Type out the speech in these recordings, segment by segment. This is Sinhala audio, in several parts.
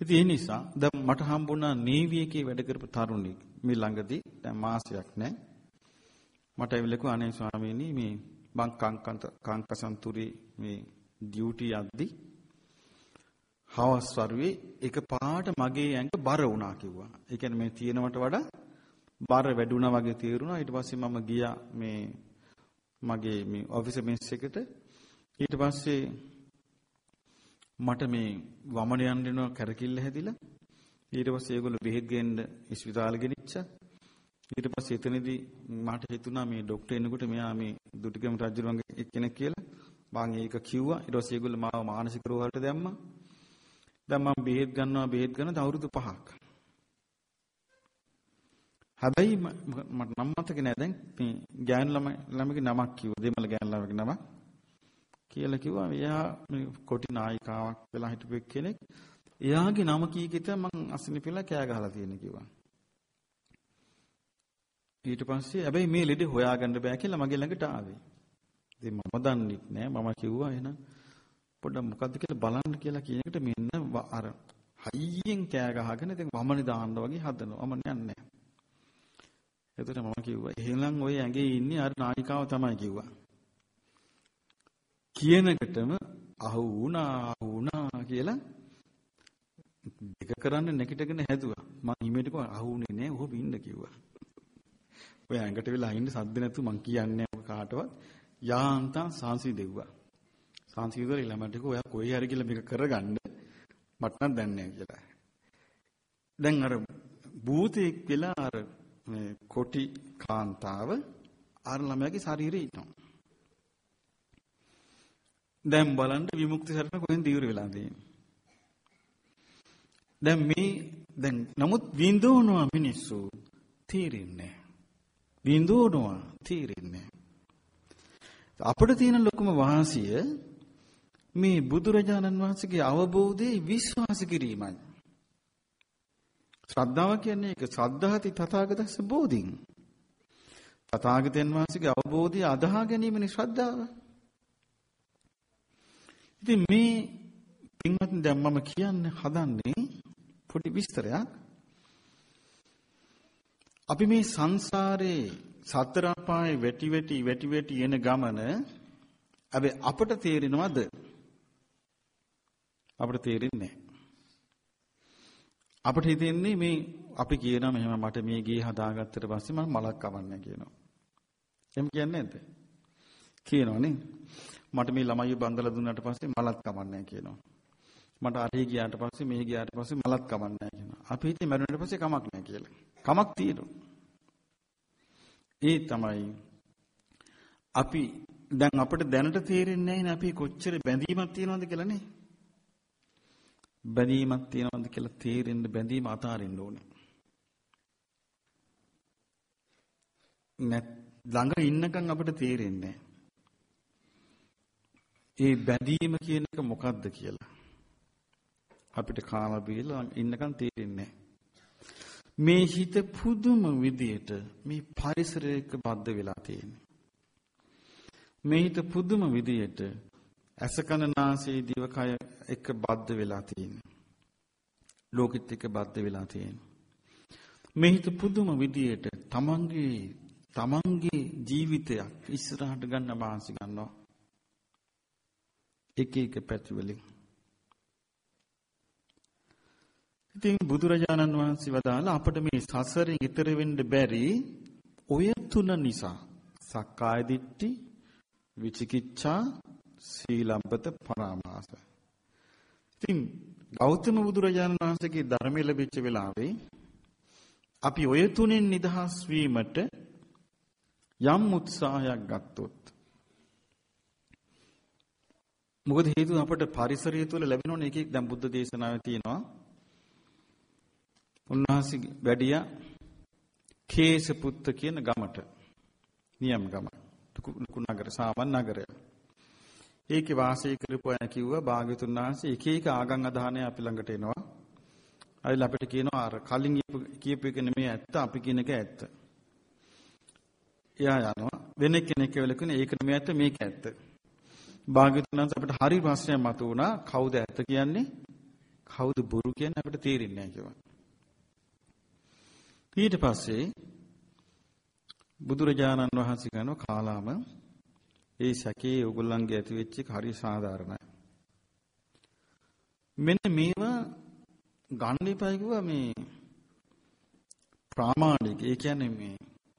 ඉතින් ඒ නිසා දැන් මට හම්බුණා නේවි එකේ වැඩ කරපු තරුණෙක් මේ ළඟදී දැන් මාසයක් නෑ. මට ඇවිල්ලා කිව්වා අනේ ස්වාමීනි මේ මං කංකන්ත කංකසන්තුරේ මේ ඩියුටි යද්දි හවස් වරුවේ එක පාට මගේ ඇඟ බර වුණා කිව්වා. ඒ කියන්නේ මේ තියෙනවට වඩා බර වැඩුණා වගේ තේරුණා. ඊට පස්සේ මම ගියා මේ මගේ මේ ඔෆිස් මේස් එකට. ඊට පස්සේ මට මේ වමන යන්න වෙනවා කැරකිල්ල හැදිලා. ඊට පස්සේ ඒගොල්ලෝ බෙහෙත් ගේන්න ඉස්පිතාලෙ ගෙනිච්චා. ඊට පස්සේ එතනදී මට හිතුණා මේ ડોක්ටර් එනකොට මෙයා මේ දුටිගම රජුරුවන්ගේ එක්කෙනෙක් කියලා. මම ඒක කිව්වා. ඊට පස්සේ ඒගොල්ලෝ මාව මානසික රෝහලට දැම්මා. දැන් මම බෙහෙත් ගන්නවා බෙහෙත් ගන්න අවුරුදු 5ක්. හැබැයි මට නම් මතක නෑ දැන් මේ ගෑනු ළම ළමගේ නමක් කිව්වා. දෙමළ ගෑනු ළමගේ නමක්. කියලා කිව්වා එයා මේ කොටි නායිකාවක් වෙලා හිටපු කෙනෙක්. එයාගේ නම කීකිට මං අසනීපෙලා කෑ ගහලා තියෙන කිව්වා. ඊට පස්සේ හැබැයි මේ ලෙඩේ හොයාගන්න බෑ කියලා මගේ ළඟට ආවේ. ඉතින් මම දන්නෙත් නෑ මම කිව්වා එහෙනම් පොඩ්ඩක් මොකද්ද කියලා බලන්න කියලා කියන එකට මෙන්න අර හයියෙන් කෑ ගහගෙන ඉතින් වමනේ දාන්න වගේ හදනවා. මම යන්නේ නෑ. එතකොට මම කිව්වා එහෙනම් ওই ඇඟේ ඉන්නේ අර නායිකාව තමයි කිව්වා. කියනකටම අහු වුණා අහු වුණා කියලා දෙක කරන්න නැගිටගෙන හැදුවා. මං හිමේට කිව්වා අහුුනේ නෑ ඔහොම ඉන්න කිව්වා. ඔය ඇඟට වෙලා ඉන්න සද්ද නැතු මං කියන්නේ කාටවත් යාන්තම් සාන්සි දෙව්වා. සාන්සි ඉවර ළමයට කිව්වා ඔයා කොයි හරි කියලා මේක කරගන්න මට නම් දන්නේ නැහැ කියලා. දැන් අර භූතෙක් වෙලා අර මේ කොටි කාන්තාව අර ළමයාගේ ශරීරේ ඉන්නවා. දැන් බලන්න විමුක්ති සරණ කොහෙන්ද ඉවර වෙලා තියෙන්නේ. දැන් මේ දැන් නමුත් විඳවනවා මිනිස්සු තීරෙන්නේ විඳවනවා තීරෙන්නේ අපිට තියෙන ලොකුම වාසිය මේ බුදුරජාණන් වහන්සේගේ අවබෝධයේ විශ්වාස කිරීමයි. ශ්‍රද්ධාව කියන්නේ ඒක ශ්‍රද්ධාති තථාගතස්ස බෝධින්. තථාගතයන් වහන්සේගේ අවබෝධය අදහා ගැනීමනේ ශ්‍රද්ධාව. ඉතින් මේ පින්වත්නි දැන් මම කියන්න හදන්නේ පොඩි විස්තරයක්. අපි මේ සංසාරේ සතර අපායේ වැටි වැටි වැටි වැටි එන ගමන හැබැයි අපට තේරෙනවද? අපට තේරෙන්නේ නැහැ. අපිට හිතෙන්නේ මේ අපි කියනවා මෙහෙම මට මේ ගේ හදාගත්තට පස්සේ මම මලක් කවන්නේ කියනවා. එහෙම කියන්නේ නැද්ද? කියනවනේ. මට මේ ළමයි බන්දලා දුන්නාට පස්සේ මලක් කවන්නේ කියනවා. මට අරහි ගියාට පස්සේ මෙහි ගියාට පස්සේ මලක් කවන්නේ කියනවා. අපි හිතේ මරුණට පස්සේ කමක් නැහැ කියලා. කමක් තියෙනවා. ඒ තමයි අපි දැන් අපිට දැනට තේරෙන්නේ නැහැ අපි කොච්චර බැඳීමක් තියනවද කියලා නේ. බැඳීමක් තියනවද කියලා තේරෙන්න බැඳීම අතාරින්න ඕනේ. නැත් ළඟ ඉන්නකම් අපිට තේරෙන්නේ ඒ බැඳීම කියන එක මොකද්ද කියලා. අපිට කාලා බීලා ඉන්නකම් තේරෙන්නේ මේ හිත පුදුම විදියට මේ පරිසරයක බද්ධ වෙලා තියෙන්නේ. මේ හිත පුදුම විදියට ඇස කන නාසය දිවකය එක බද්ධ වෙලා තියෙන්නේ. ලෝකෙත් එක්ක බද්ධ වෙලා තියෙන්නේ. මේ හිත පුදුම විදියට තමන්ගේ තමන්ගේ ජීවිතයක් ඉස්සරහට ගන්න මානසි ගන්නවා. එක එක පැති වලින්. ඉතින් බුදුරජාණන් වහන්සේ වදාලා අපිට මේ සසරෙන් ඈතර වෙන්න බැරි ඔය තුන නිසා සක්කාය දිට්ඨි විචිකිච්ඡා සීලම්පත පරාමාස. ඉතින් ගෞතම බුදුරජාණන් වහන්සේගේ ධර්මය ලැබිච්ච වෙලාවේ අපි ඔය තුනෙන් නිදහස් වීමට යම් උත්සාහයක් ගත්තොත් මොකද හේතුව අපට පරිසරය තුළ ලැබෙන එක එක දැන් බුද්ධ දේශනාවේ තියෙනවා උන්වහන්සේ වැඩියා කේසපුත්ත කියන ගමට නියම් ගම ලොකු නගර සාමන් නගරය ඒකේ වාසය කරපු අය කිව්වා භාග්‍යතුන් වහන්සේ එක එක ආගම් අදහණය අපි ළඟට එනවා. අයිලා අපිට කියනවා අර කලින් කියපු එක නෙමෙයි ඇත්ත අපි කියන එක ඇත්ත. එයා යනවා වෙන කෙනෙක් කියලා කියන ඒක නෙමෙයි ඇත්ත මේක ඇත්ත. භාග්‍යතුන් වහන්සේ අපිට හරි ප්‍රශ්නයක් මතුවුණා කවුද ඇත්ත කියන්නේ? කවුද බොරු කියන්නේ අපිට තේරෙන්නේ නැහැ කියලා. ඊට පස්සේ බුදුරජාණන් වහන්සේ කියනවා කාලාම ඒ සැකේ ඕගොල්ලන්ගේ ඇති වෙච්ච එක හරි සාධාරණයි. මෙන්න මේවා ගන්න එපා කිව්වා මේ ප්‍රාමාණික. ඒ කියන්නේ මේ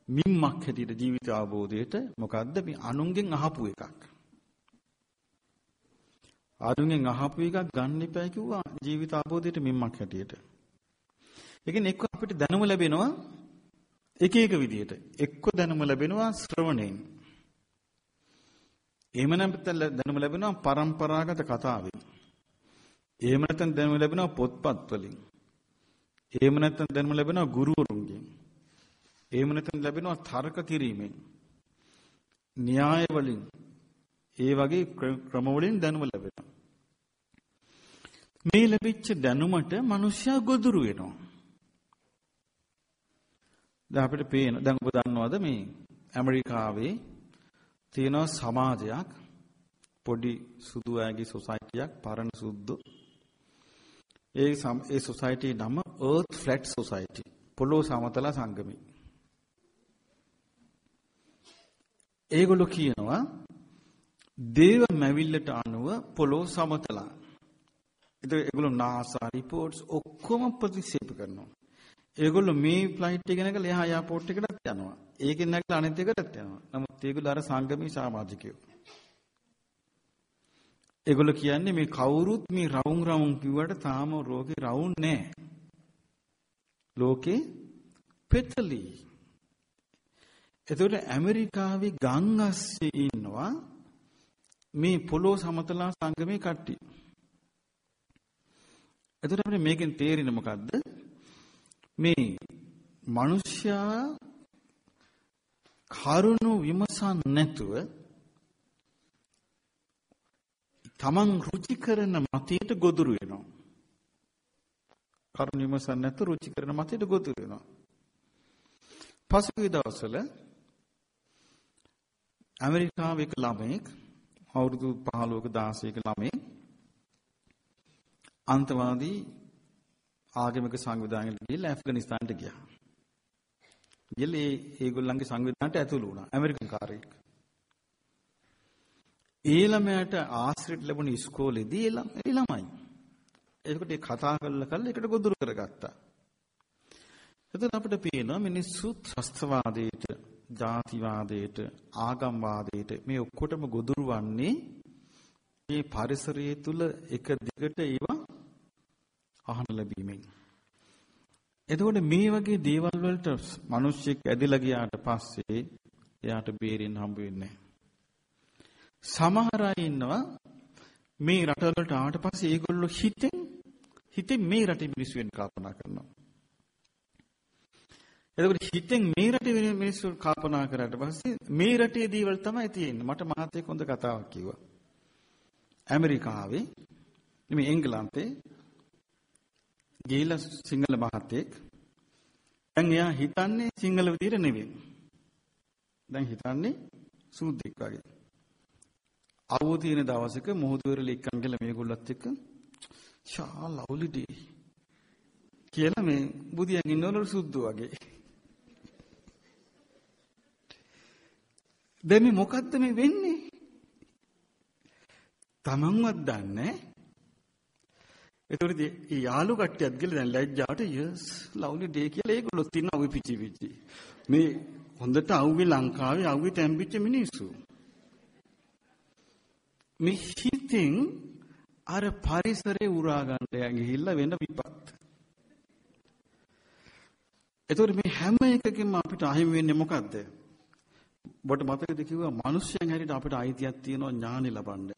මිම්මක් හැටියට ජීවිත අවබෝධයට මොකද්ද මේ අනුන්ගෙන් අහපු එකක්. අනුන්ගෙන් අහපු එකක් ගන්න එපා කිව්වා ජීවිත අවබෝධයට මිම්මක් හැටියට. ඒ කියන්නේ එක්ක අපිට දැනුම ලැබෙනවා එක එක විදිහට. එක්ක දැනුම ලැබෙනවා ශ්‍රවණයෙන්. එහෙම නැත්නම් දැනුම ලැබෙනවා પરම්පරාගත කතාවෙන්. එහෙම නැත්නම් දැනුම ලැබෙනවා පොත්පත් වලින්. එහෙම නැත්නම් දැනුම ලැබෙනවා ගුරුවරුන්ගෙන්. එහෙම නැත්නම් ලැබෙනවා තර්ක කිරීමෙන්. න්‍යාය වලින්. ඒ වගේ ක්‍රම වලින් දැනුම ලැබෙනවා. මේ ලැබිච්ච දැනුමට මිනිස්සයා ගොදුරු වෙනවා. දැන් අපිට පේන දැන් ඔබ දන්නවද මේ ඇමරිකාවේ තියෙන සමාජයක් පොඩි සුදු ඇගේ සොසයිටියක් පරණ සුද්දු ඒ ඒ සොසයිටි නම Earth Flat Society පොළොව සමතල සංගමය. ඒගොල්ලෝ කියනවා දේව මැවිල්ලට අනුව පොළොව සමතලා. ඒතර ඒගොල්ලෝ NASA reports ඔක්කොම ප්‍රතික්ෂේප කරනවා. ඒගොල්ලෝ මේ ෆ්ලයිට් එක නැගලා එහා එයාපෝට් එකටත් යනවා. ඒකෙන් නැගලා අනිත් එකටත් යනවා. නමුත් ඒගොල්ලෝ අර සංගමී සමාජිකයෝ. ඒගොල්ලෝ කියන්නේ මේ කවුරුත් මේ රවුම් රවුම් කිව්වට තාම රෝගේ රවුම් නැහැ. ලෝකේ පෙතලි. එතකොට ඇමරිකාවේ ගම් අස්සේ ඉන්නවා මේ පොළොව සමතලා සංගමේ කට්ටිය. එතකොට අපිට මේකෙන් තේරෙන්නේ මොකද්ද? මේ මිනිස්යා කරුණු විමසන් නැතුව තමන් රුචි කරන මතයට ගොදුරු වෙනවා. කරුණු විමසන් නැතුව රුචි කරන මතයට ගොදුරු වෙනවා. පසුගිය දවස්වල ඇමරිකාවේ එක ළමෙක් අවුරුදු 15ක 16ක ළමෙක් අන්තවාදී ආගමික සංවිධානයකට ගිහිල්ලා ඇෆ්ගනිස්තානට ගියා. ගිහලා ඒ ඒගොල්ලන්ගේ සංවිධානයට ඇතුළු වුණා. ඇමරිකන් කාරයෙක්. ඒ ළමයාට ආශ්‍රිත ලැබුණ ඉස්කෝලේදී ඒ ළමයි. ඒකට ඒ කතා කරලා කරලා ඒකට ගොදුරු කරගත්තා. එතන අපිට පේනවා මිනිස්සු ත්‍රස්තවාදයට, ජාතිවාදයට, ආගම්වාදයට මේ ඔක්කොටම ගොදුරු වන්නේ මේ පරිසරය තුල එක දිගට ඒවා අහන ලැබීමෙන්. එතකොට මේ වගේ දේවල් වලට මිනිස්සෙක් ඇදලා ගියාට පස්සේ එයාට බේරෙන්න හම්බ වෙන්නේ සමහර අය ඉන්නවා මේ රටවලට ආවට පස්සේ ඒගොල්ලෝ හිතෙන් හිතෙන් මේ රටේ මිනිස්සු වෙන කල්පනා කරනවා. එතකොට හිතෙන් මේ රටේ මිනිස්සු කල්පනා කරාට පස්සේ මේ රටේ දේවල් තමයි තියෙන්නේ. මට මහත්තයෙක් හොඳ කතාවක් කිව්වා. ඇමරිකාවේ මේ එංගලන්තේ ගිහිල්ලා සිංහල මහත්තයෙක් දැන් එයා හිතන්නේ සිංහල විදියට නෙවෙයි. දැන් හිතන්නේ සූද්දෙක් වගේ. අවුව තියෙන දවසක මොහොතවල එක්කන් ගිහලා මේගොල්ලත් එක්ක ෂා ලව්ලි ඩේ කියලා මේ බුදියන් ඉන්නවලු සුද්දෝ වගේ. දැන් මේ මොකද්ද මේ වෙන්නේ? තමන්වත් දන්නේ එතකොට මේ යාළු කට්ටියත් ගිහලා දැන් ලැජ්ජාවට යස් ලව්ලි ඩේ කියලා ඒගොල්ලෝ තින්න අවි පිචි පිචි. මේ හොඳට අවුවේ ලංකාවේ අවුවේ තැම්පිච්ච මිනිස්සු. මේ හිතින් අර පරිසරේ උරා ගන්න ගිහිල්ලා වෙන විපත්. එතකොට මේ හැම එකකින්ම අපිට අහිමි වෙන්නේ මොකද්ද? ඔබට මතකද කිව්වා මිනිස්යන් හැටියට අපිට අයිතියක් තියෙනවා ඥානෙ ලබන්න.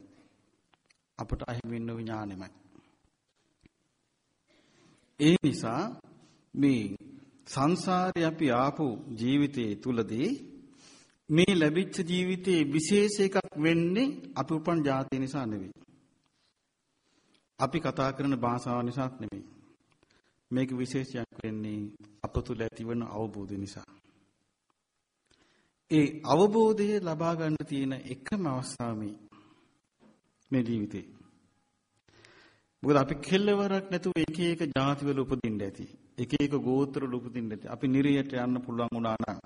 අපට අහිමි වෙන ඥානෙමයි. ඒ නිසා මේ සංසාරේ අපි ආපු ජීවිතයේ තුලදී මේ ලැබිච්ච ජීවිතයේ විශේෂ එකක් වෙන්නේ අපි උපන් ජාතිය නිසා නෙවෙයි. අපි කතා කරන භාෂාව නිසාත් නෙවෙයි. මේක විශේෂයක් වෙන්නේ අප තුළ ඇතිවන අවබෝධය නිසා. ඒ අවබෝධය ලබා ගන්න තියෙන එකම අවස්ථාව මේ මේ ජීවිතේ. මොකද අපි කෙල්ලවරක් නැතුව එක එක ಜಾති වල උපදින්න ඇති. එක එක ගෝත්‍ර වල උපදින්න ඇති. අපි නිරයට යන්න පුළුවන් වුණා නම්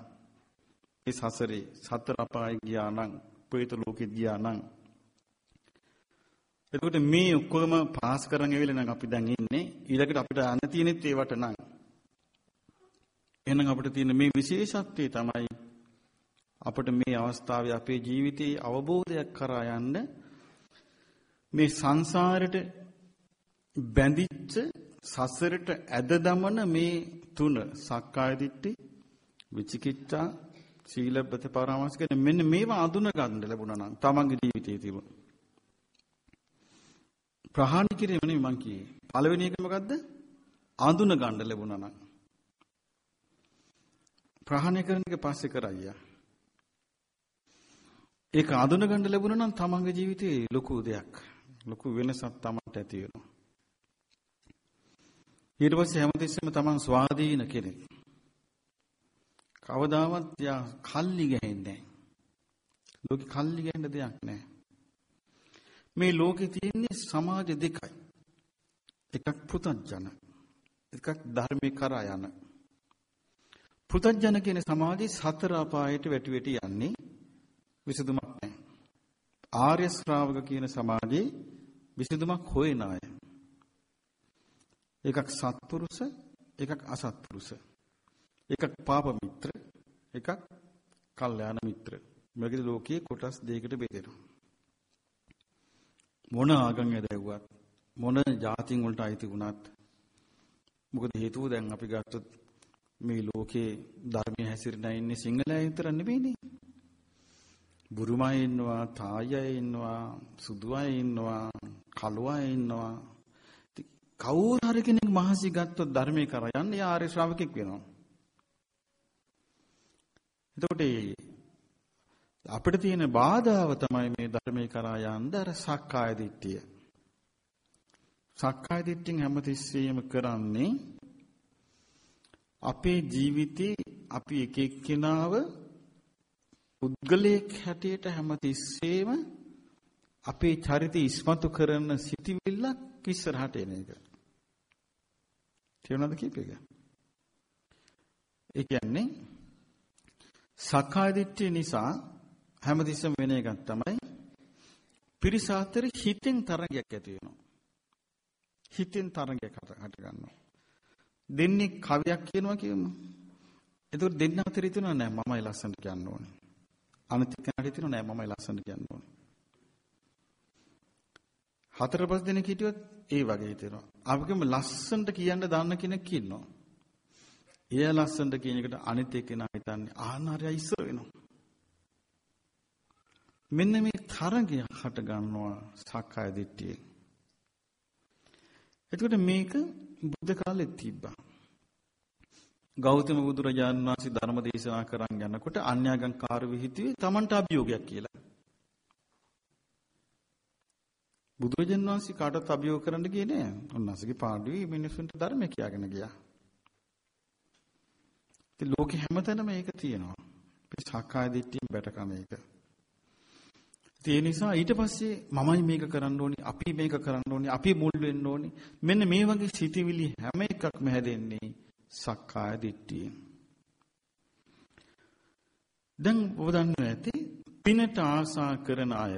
ඒ සසරේ සතර අපාය ගියා නම්, ප්‍රේත ලෝකෙ ගියා නම් එතකොට මේ ඔක්කොම පාස් කරන් ඇවිල්ලා නම් අපි දැන් ඉන්නේ ඊළඟට අපිට අන්න තියෙනෙත් ඒවට නම් එහෙනම් අපිට තියෙන මේ විශේෂත්වය තමයි අපිට මේ අවස්ථාවේ අපේ ජීවිතයේ අවබෝධයක් කරා යන්න මේ සංසාරෙට බැඳිච්ච සසරට ඇද දමන මේ තුන සක්කාය දිට්ඨි විචිකිච්ඡා සීලබ්බත පරාමාස කියන මෙන්න මේවා අඳුන ගන්න ලැබුණා නම් තමන්ගේ ජීවිතයේ තිබුණ. ප්‍රහාණය කිරීම නෙමෙයි මං කියේ. පළවෙනි එක මොකද්ද? අඳුන ගන්න ලැබුණා නම්. ප්‍රහාණය කරන එක පස්සේ කරයියා ඒක අඳුන ගන්න ලැබුණා නම් තමන්ගේ ජීවිතේ ලොකු දෙයක් ලොකු වෙනසක් තමන්ට ඇති වෙනවා ඊට පස්සේ හැමතිස්සෙම තමන් ස්වාධීන කෙනෙක්. කවදාවත් යා කල්ලි ගහන්නේ නැහැ. ලෝකෙ කල්ලි ගහන්න දෙයක් නැහැ. මේ ලෝකේ තියෙන්නේ සමාජ දෙකයි. එකක් පුතඥ එකක් ධර්මේ කරා යන. පුතඥ කියන සමාජයේ සතර අපායට වැටි වැටි යන්නේ විසඳුමක් නැහැ. ආර්ය ශ්‍රාවක කියන සමාජයේ විසඳුමක් හොයන අය. එකක් සත්පුරුෂ එකක් අසත්පුරුෂ එකක් පාප මිත්‍ර එකක් කල්යාණ මිත්‍ර මේකේ ලෝකයේ කොටස් දෙකකට බෙදෙනවා මොන ආගම් ඇදෙව්වත් මොන ජාතින් වලට අයිති වුණත් මොකද හේතුව දැන් අපි ගත්තොත් මේ ලෝකේ ධර්මයේ හැසිරෙන ඉන්නේ සිංහලයන් විතර නෙවෙයිනේ බුරුමයි ඉන්නවා තායයි ඉන්නවා සුදුවයි ඉන්නවා කළුවයි ඉන්නවා කවුරු හරි කෙනෙක් මහසි ගත්තොත් ධර්මයේ කරා යන්නේ ආර්ය ශ්‍රාවකෙක් වෙනවා. එතකොට අපිට තියෙන බාධාව තමයි මේ ධර්මයේ කරා යන්න අර සක්කාය දිට්ඨිය. සක්කාය දිට්ඨියෙන් හැමතිස්සෙම කරන්නේ අපේ ජීවිතේ අපි එක එක්කෙනාව පුද්ගලයෙක් හැටියට හැමතිස්සෙම අපේ චරිතය ඉස්මතු කරන සිටිවිල්ලක් ඉස්සරහට එන එක. තේරුණාද කීප එක? ඒ කියන්නේ සක්කාය දිට්ඨිය නිසා හැමතිස්සම වෙන එකක් තමයි පිරිස අතර හිතෙන් තරගයක් ඇති වෙනවා. හිතෙන් තරගයක් හට ගන්නවා. දෙන්නේ කවියක් කියනවා කියමු. එතකොට දෙන්න අතර හිතනවා නෑ මමයි ලස්සනට කියන්න ඕනේ. අනිත් කෙනාට හිතනවා නෑ මමයි ලස්සනට කියන්න ඕනේ. හතර පහ දෙනෙක් හිටියොත් ඒ වගේ හිතෙනවා. අපිකම ලස්සනට කියන්න දන්න කෙනෙක් ඉන්නවා. එයා ලස්සනට කියන එකට අනිත් එක්කෙනා හිතන්නේ ආහාරය ඉස්සර වෙනවා. මෙන්න මේ තරගය හට ගන්නවා සක්කාය දිට්ඨියෙන්. එතකොට මේක බුද්ධ කාලෙත් තිබ්බා. ගෞතම බුදුරජාණන් වහන්සේ ධර්ම දේශනා කරන් යනකොට අන්‍යාගම් කාර්ය විහිදුවේ Tamanට අභියෝගයක් කියලා. බුදුරජාන් වහන්සේ කාටවත් අභියෝග කරන්න ගියේ නෑ. උන්වහන්සේගේ පාඩුවේ මිනිසුන්ට ධර්මය කියාගෙන ගියා. ඉතින් ලෝකෙ හැමතැනම මේක තියෙනවා. අපි සක්කාය දිට්ඨියෙන් බැට කන එක. ඒ නිසා ඊට පස්සේ මමයි මේක කරන්න ඕනි, අපි මේක කරන්න ඕනි, අපි මුල් වෙන්න ඕනි. මෙන්න මේ වගේ සිටිවිලි හැම එකක්ම හැදෙන්නේ සක්කාය දිට්ඨියෙන්. දැන් ඔබ දන්නවා ඇති පිනට ආසා කරන අය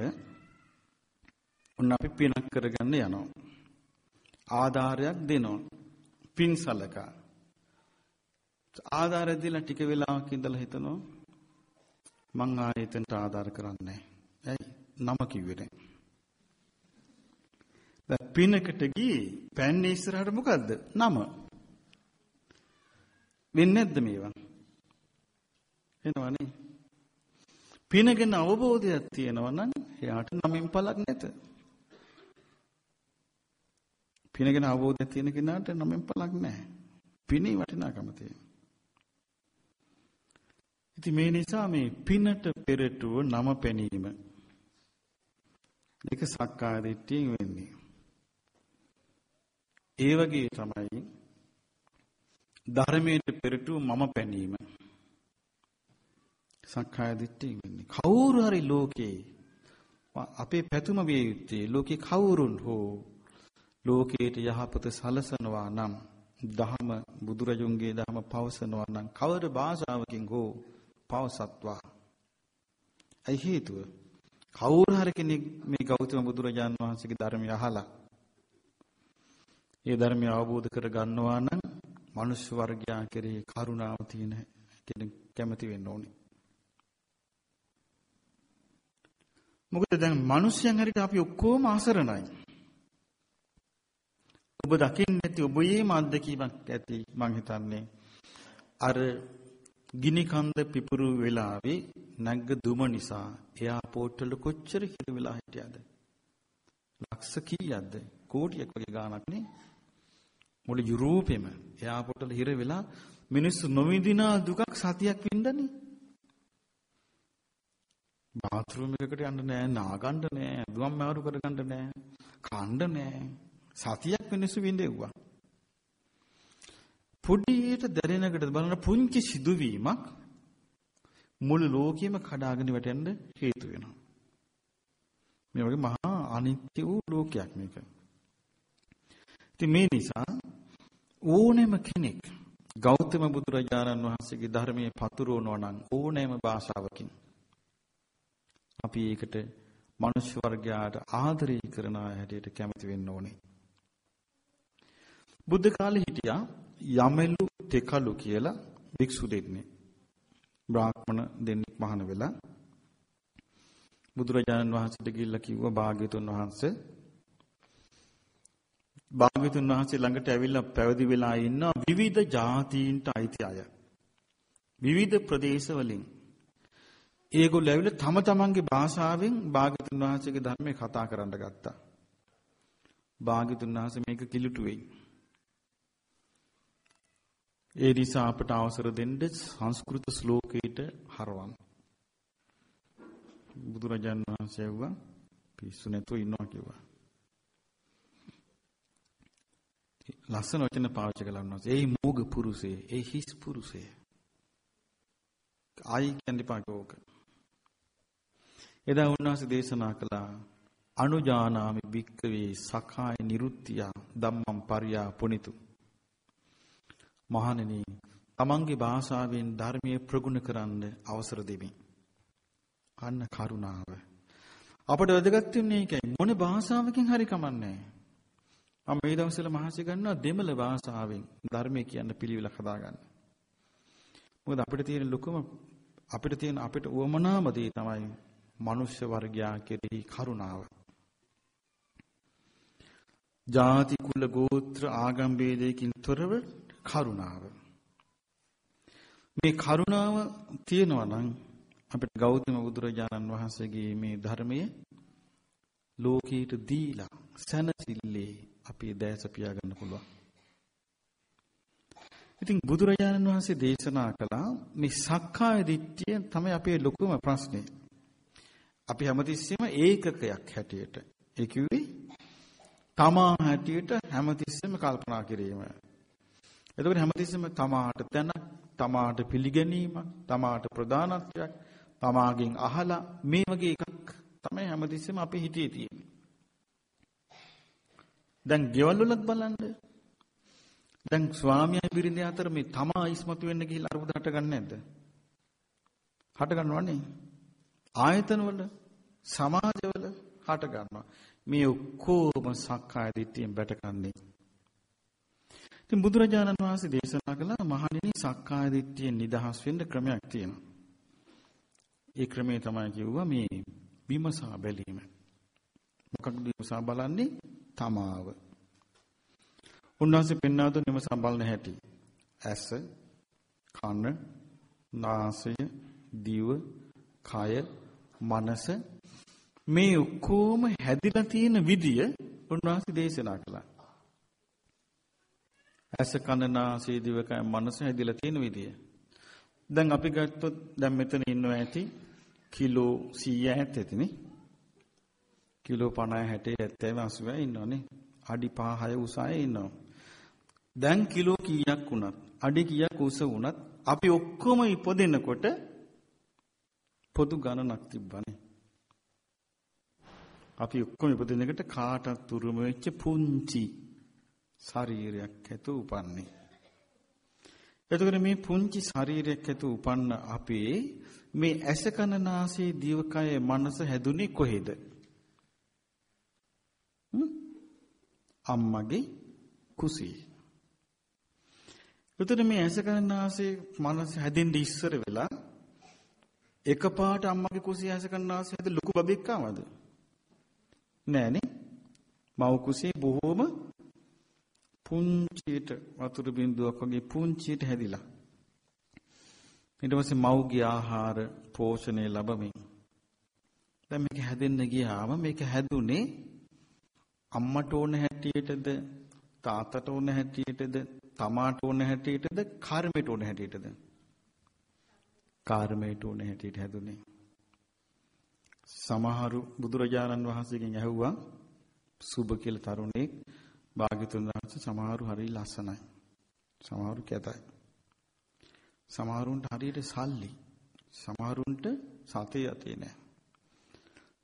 ඔන්න අපි පිනක් කරගන්න යනවා. ආධාරයක් දෙනවා. පින් සලකා. ආධාරය දීලා ටික වෙලාවක් ඉඳලා හිතනවා මං ආයෙතන්ට ආධාර කරන්නේ ඇයි නම කිව්වේ නැහැ. දැන් පිනකට ගියේ පෑන්නේ ඉස්සරහට මොකද්ද? නම. වෙන්නේ නැද්ද මේවා? එනවනේ. පිනගෙන අවබෝධයක් තියෙනවා නම් එයාට නමින් පළක් නැත. පින ගැන අවබෝධයක් තියෙන කෙනාට නමෙන් පළක් නැහැ. පිනේ වටිනාකම තියෙනවා. ඉතින් මේ නිසා මේ පිනට පෙරටුව නම පැනීම ඒක සක්කාය දිට්ඨියෙන් වෙන්නේ. ඒ වගේ තමයි ධර්මයට පෙරටුව මම පැනීම. සක්කාය දිට්ඨියෙන් වෙන්නේ. කවුරු හරි ලෝකේ අපේ පැතුම විය යුත්තේ ලෝකේ කවුරුන් හෝ ලෝකයට යහපත සලසනවා නම් දහම බුදුරජුන්ගේ දහම පවසනවා නම් කවර භාෂාවකින් හෝ පවසත්වා. ඇයි හේතුව? කවුරු හරි කෙනෙක් මේ ගෞතම බුදුරජාන් වහන්සේගේ ධර්මය අහලා ඒ ධර්මය අවබෝධ කර ගන්නවා නම් මනුෂ්‍ය වර්ගයා කෙරෙහි කරුණාව තියෙන කෙනෙක් කැමති වෙන්න ඕනේ. මොකද දැන් මිනිස්යන් හරියට අපි ඔක්කොම අසරණයි. ඔබ දකින්නේ නැති ඔබේම අත්දැකීමක් ඇති මං හිතන්නේ. අර ගිනි කන්ද පිපුරු වෙලාවේ නැග්ග දුම නිසා එයාපෝට් වල කොච්චර හිර වෙලා හිටියද? ලක්ෂ කීයක්ද? කෝටියක් වගේ ගාණක් නේ. මුළු යුරෝපෙම එයාපෝට් වල හිර වෙලා මිනිස්සු නොවිඳිනා දුකක් සතියක් වින්දනේ. බාත්රූම් එකකට යන්න නෑ, නාගන්න නෑ, දුම් මෑවරු කරගන්න නෑ, කන්න නෑ. සතියක් මිනිස්සු විඳෙව්වා. පොඩියට දැනෙනකට බලන පුංචි සිදුවීමක් මුළු ලෝකෙම කඩාගෙන වැටෙන්න හේතු වෙනවා. මේ වගේ මහා අනිත්‍ය වූ ලෝකයක් මේක. ඉතින් මේ නිසා ඕනෑම කෙනෙක් ගෞතම බුදුරජාණන් වහන්සේගේ ධර්මයේ පතුරවනවා නම් ඕනෑම භාෂාවකින් අපි ඒකට මනුෂ්‍ය වර්ගයාට ආදරය කරන හැටියට කැමති වෙන්න ඕනේ. බුද්ධ කාලේ හිටියා යමෙලු තෙකලු කියලා භික්ෂු දෙන්නේ. බ්‍රාහ්මණ දෙන්නෙක් මහාන වෙලා බුදුරජාණන් වහන්සේට ගිහිල්ලා කිව්වා භාග්‍යතුන් වහන්සේ භාග්‍යතුන් වහන්සේ ළඟට ඇවිල්ලා පැවිදි වෙලා ඉන්න විවිධ ජාතීන්ට අයිති අය. විවිධ ප්‍රදේශ වලින් ඒගොල්ලෝ ඇවිල්ලා තම තමන්ගේ භාෂාවෙන් භාග්‍යතුන් වහන්සේගේ ධර්මය කතා කරන්න ගත්තා. භාග්‍යතුන් වහන්සේ මේක කිලුටු වෙයි. ඒ නිසා අපට අවසර දෙන්න සංස්කෘත ශ්ලෝකයට හරවන්න. බුදුරජාන් වහන්සේ ඇහුවා පිස්සු නැතුව ඉන්නවා කිව්වා. ලස්සන වචන පාවිච්චි කළා උන්වහන්සේ. ඒ මෝග පුරුෂේ, ඒ හිස් පුරුෂේ. ආයි කියන්නේ පාකෝක. එදා උන්වහන්සේ දේශනා කළා අනුජානාමි භික්කවේ සකාය නිරුත්තිය ධම්මං පරියා පුනිතු මහණෙනි තමන්ගේ භාෂාවෙන් ධර්මයේ ප්‍රගුණ කරන්න අවසර දෙමි. අන්න කරුණාව. අපට වැදගත් වෙන්නේ ඒකයි. මොන භාෂාවකින් හරි කමන්නේ මම මේ දවස්වල මහසි ගන්නවා දෙමළ භාෂාවෙන් ධර්මයේ කියන්න පිළිවිලක් හදාගන්න. මොකද අපිට තියෙන ලොකුම අපිට තියෙන අපිට උවමනාම දේ තමයි මනුෂ්‍ය වර්ගයා කෙරෙහි කරුණාව. ජාති කුල ගෝත්‍ර ආගම් ભેදයකින් තොරව කරුණාව. මේ කරුණාව තියෙනවා නම් අපිට ගෞතම බුදුරජාණන් වහන්සේගේ මේ ධර්මයේ ලෝකීට දීලා සැනසille අපි දැස පියාගන්න පුළුවන්. ඉතින් බුදුරජාණන් වහන්සේ දේශනා කළා මේ සක්කාය දිට්ඨිය තමයි අපේ ලොකුම ප්‍රශ්නේ. අපි හැමතිස්සෙම ඒකකයක් හැටියට ඒ කිව්වේ තමා හැටියට හැමතිස්සෙම කල්පනා කිරීම. එතකොට හැමතිස්සෙම තමාට තැන, තමාට පිළිගැනීමක්, තමාට ප්‍රධානත්වයක්, තමාගෙන් අහලා මේ වගේ එකක් තමයි හැමතිස්සෙම අපි හිතේ තියෙන්නේ. දැන් ගෙවල් වලත් බලන්න. දැන් ස්වාමියා බිරිඳ අතර මේ තමා ඉස්මතු වෙන්න ගිහිල්ලා අරුබුද හට ගන්න නැද්ද? හට ගන්නවනේ. ආයතන වල සමාජවල හට ගන්නවා. මේ ඔක්කොම සක්කාය දිට්ඨියෙන් බැටකන්නේ. ඉතින් බුදුරජාණන් වහන්සේ දේශනා කළා මහණෙනි සක්කාය දිට්ඨියෙන් නිදහස් වෙන්න ක්‍රමයක් තියෙනවා. ඒ ක්‍රමය තමයි කිව්වා මේ විමසා බැලීම. මොකක්ද විමසා බලන්නේ? තමාව. උන්වහන්සේ පෙන්වා දුන්න විමසා බලන හැටි. ඇස, කන, නාසය, දිව, කය, මනස මේ ඔක්කොම හැදිලා තියෙන විදිය උන්වහන්සේ දේශනා කළා. ඇස කන නාසය දිවකය මනස හැදිලා තියෙන විදිය. දැන් අපි ගත්තොත් දැන් මෙතන ඉන්නවා ඇති කිලෝ 100 ඇතිනේ. කිලෝ 50 60 70 80 ඉන්නවනේ. අඩි 5 6 උස අය ඉන්නවා. දැන් කිලෝ කීයක් වුණත් අඩි කීයක් උස වුණත් අපි ඔක්කොම ඉපදෙනකොට පොදු ගණනක් තිබ්බනේ. අපි ඔක්කොම ඉපදින එකට කාටත් උරුම වෙච්ච පුංචි ශරීරයක් ඇතු උපන්නේ. එතකොට මේ පුංචි ශරීරයක් ඇතු උපන්න අපේ මේ ඇස කන නාසය දිවකය මනස හැදුනේ කොහෙද? අම්මගේ කුසියේ. එතකොට මේ ඇස කන නාසය මනස හැදෙන්න ඉස්සර වෙලා එකපාරට අම්මගේ කුසිය ඇස කන නාසය හැද ලොකු බබෙක් ආවද? නෑනේ. මව් කුසියේ බොහෝම පුංචියට වතුර බින්දුවක් වගේ පුංචියට හැදිලා. ඊට පස්සේ මව්ගේ ආහාර පෝෂණය ලැබමින් දැන් මේක හැදෙන්න ගියාම මේක හැදුනේ අම්මට ඕන හැටියටද තාත්තට ඕන හැටියටද තමාට ඕන හැටියටද කර්මයට ඕන හැටියටද? කර්මයට ඕන හැටියට හැදුනේ. සමහරු බුදුරජාණන් වහන්සේගෙන් ඇහුවා සුබ කියලා තරුණෙක් භාග්‍යතුන් වහන්සේ සමහරු හරි ලස්සනයි. සමහරු කැතයි. සමහරුන්ට හරියට සල්ලි. සමහරුන්ට සතේ යතේ නැහැ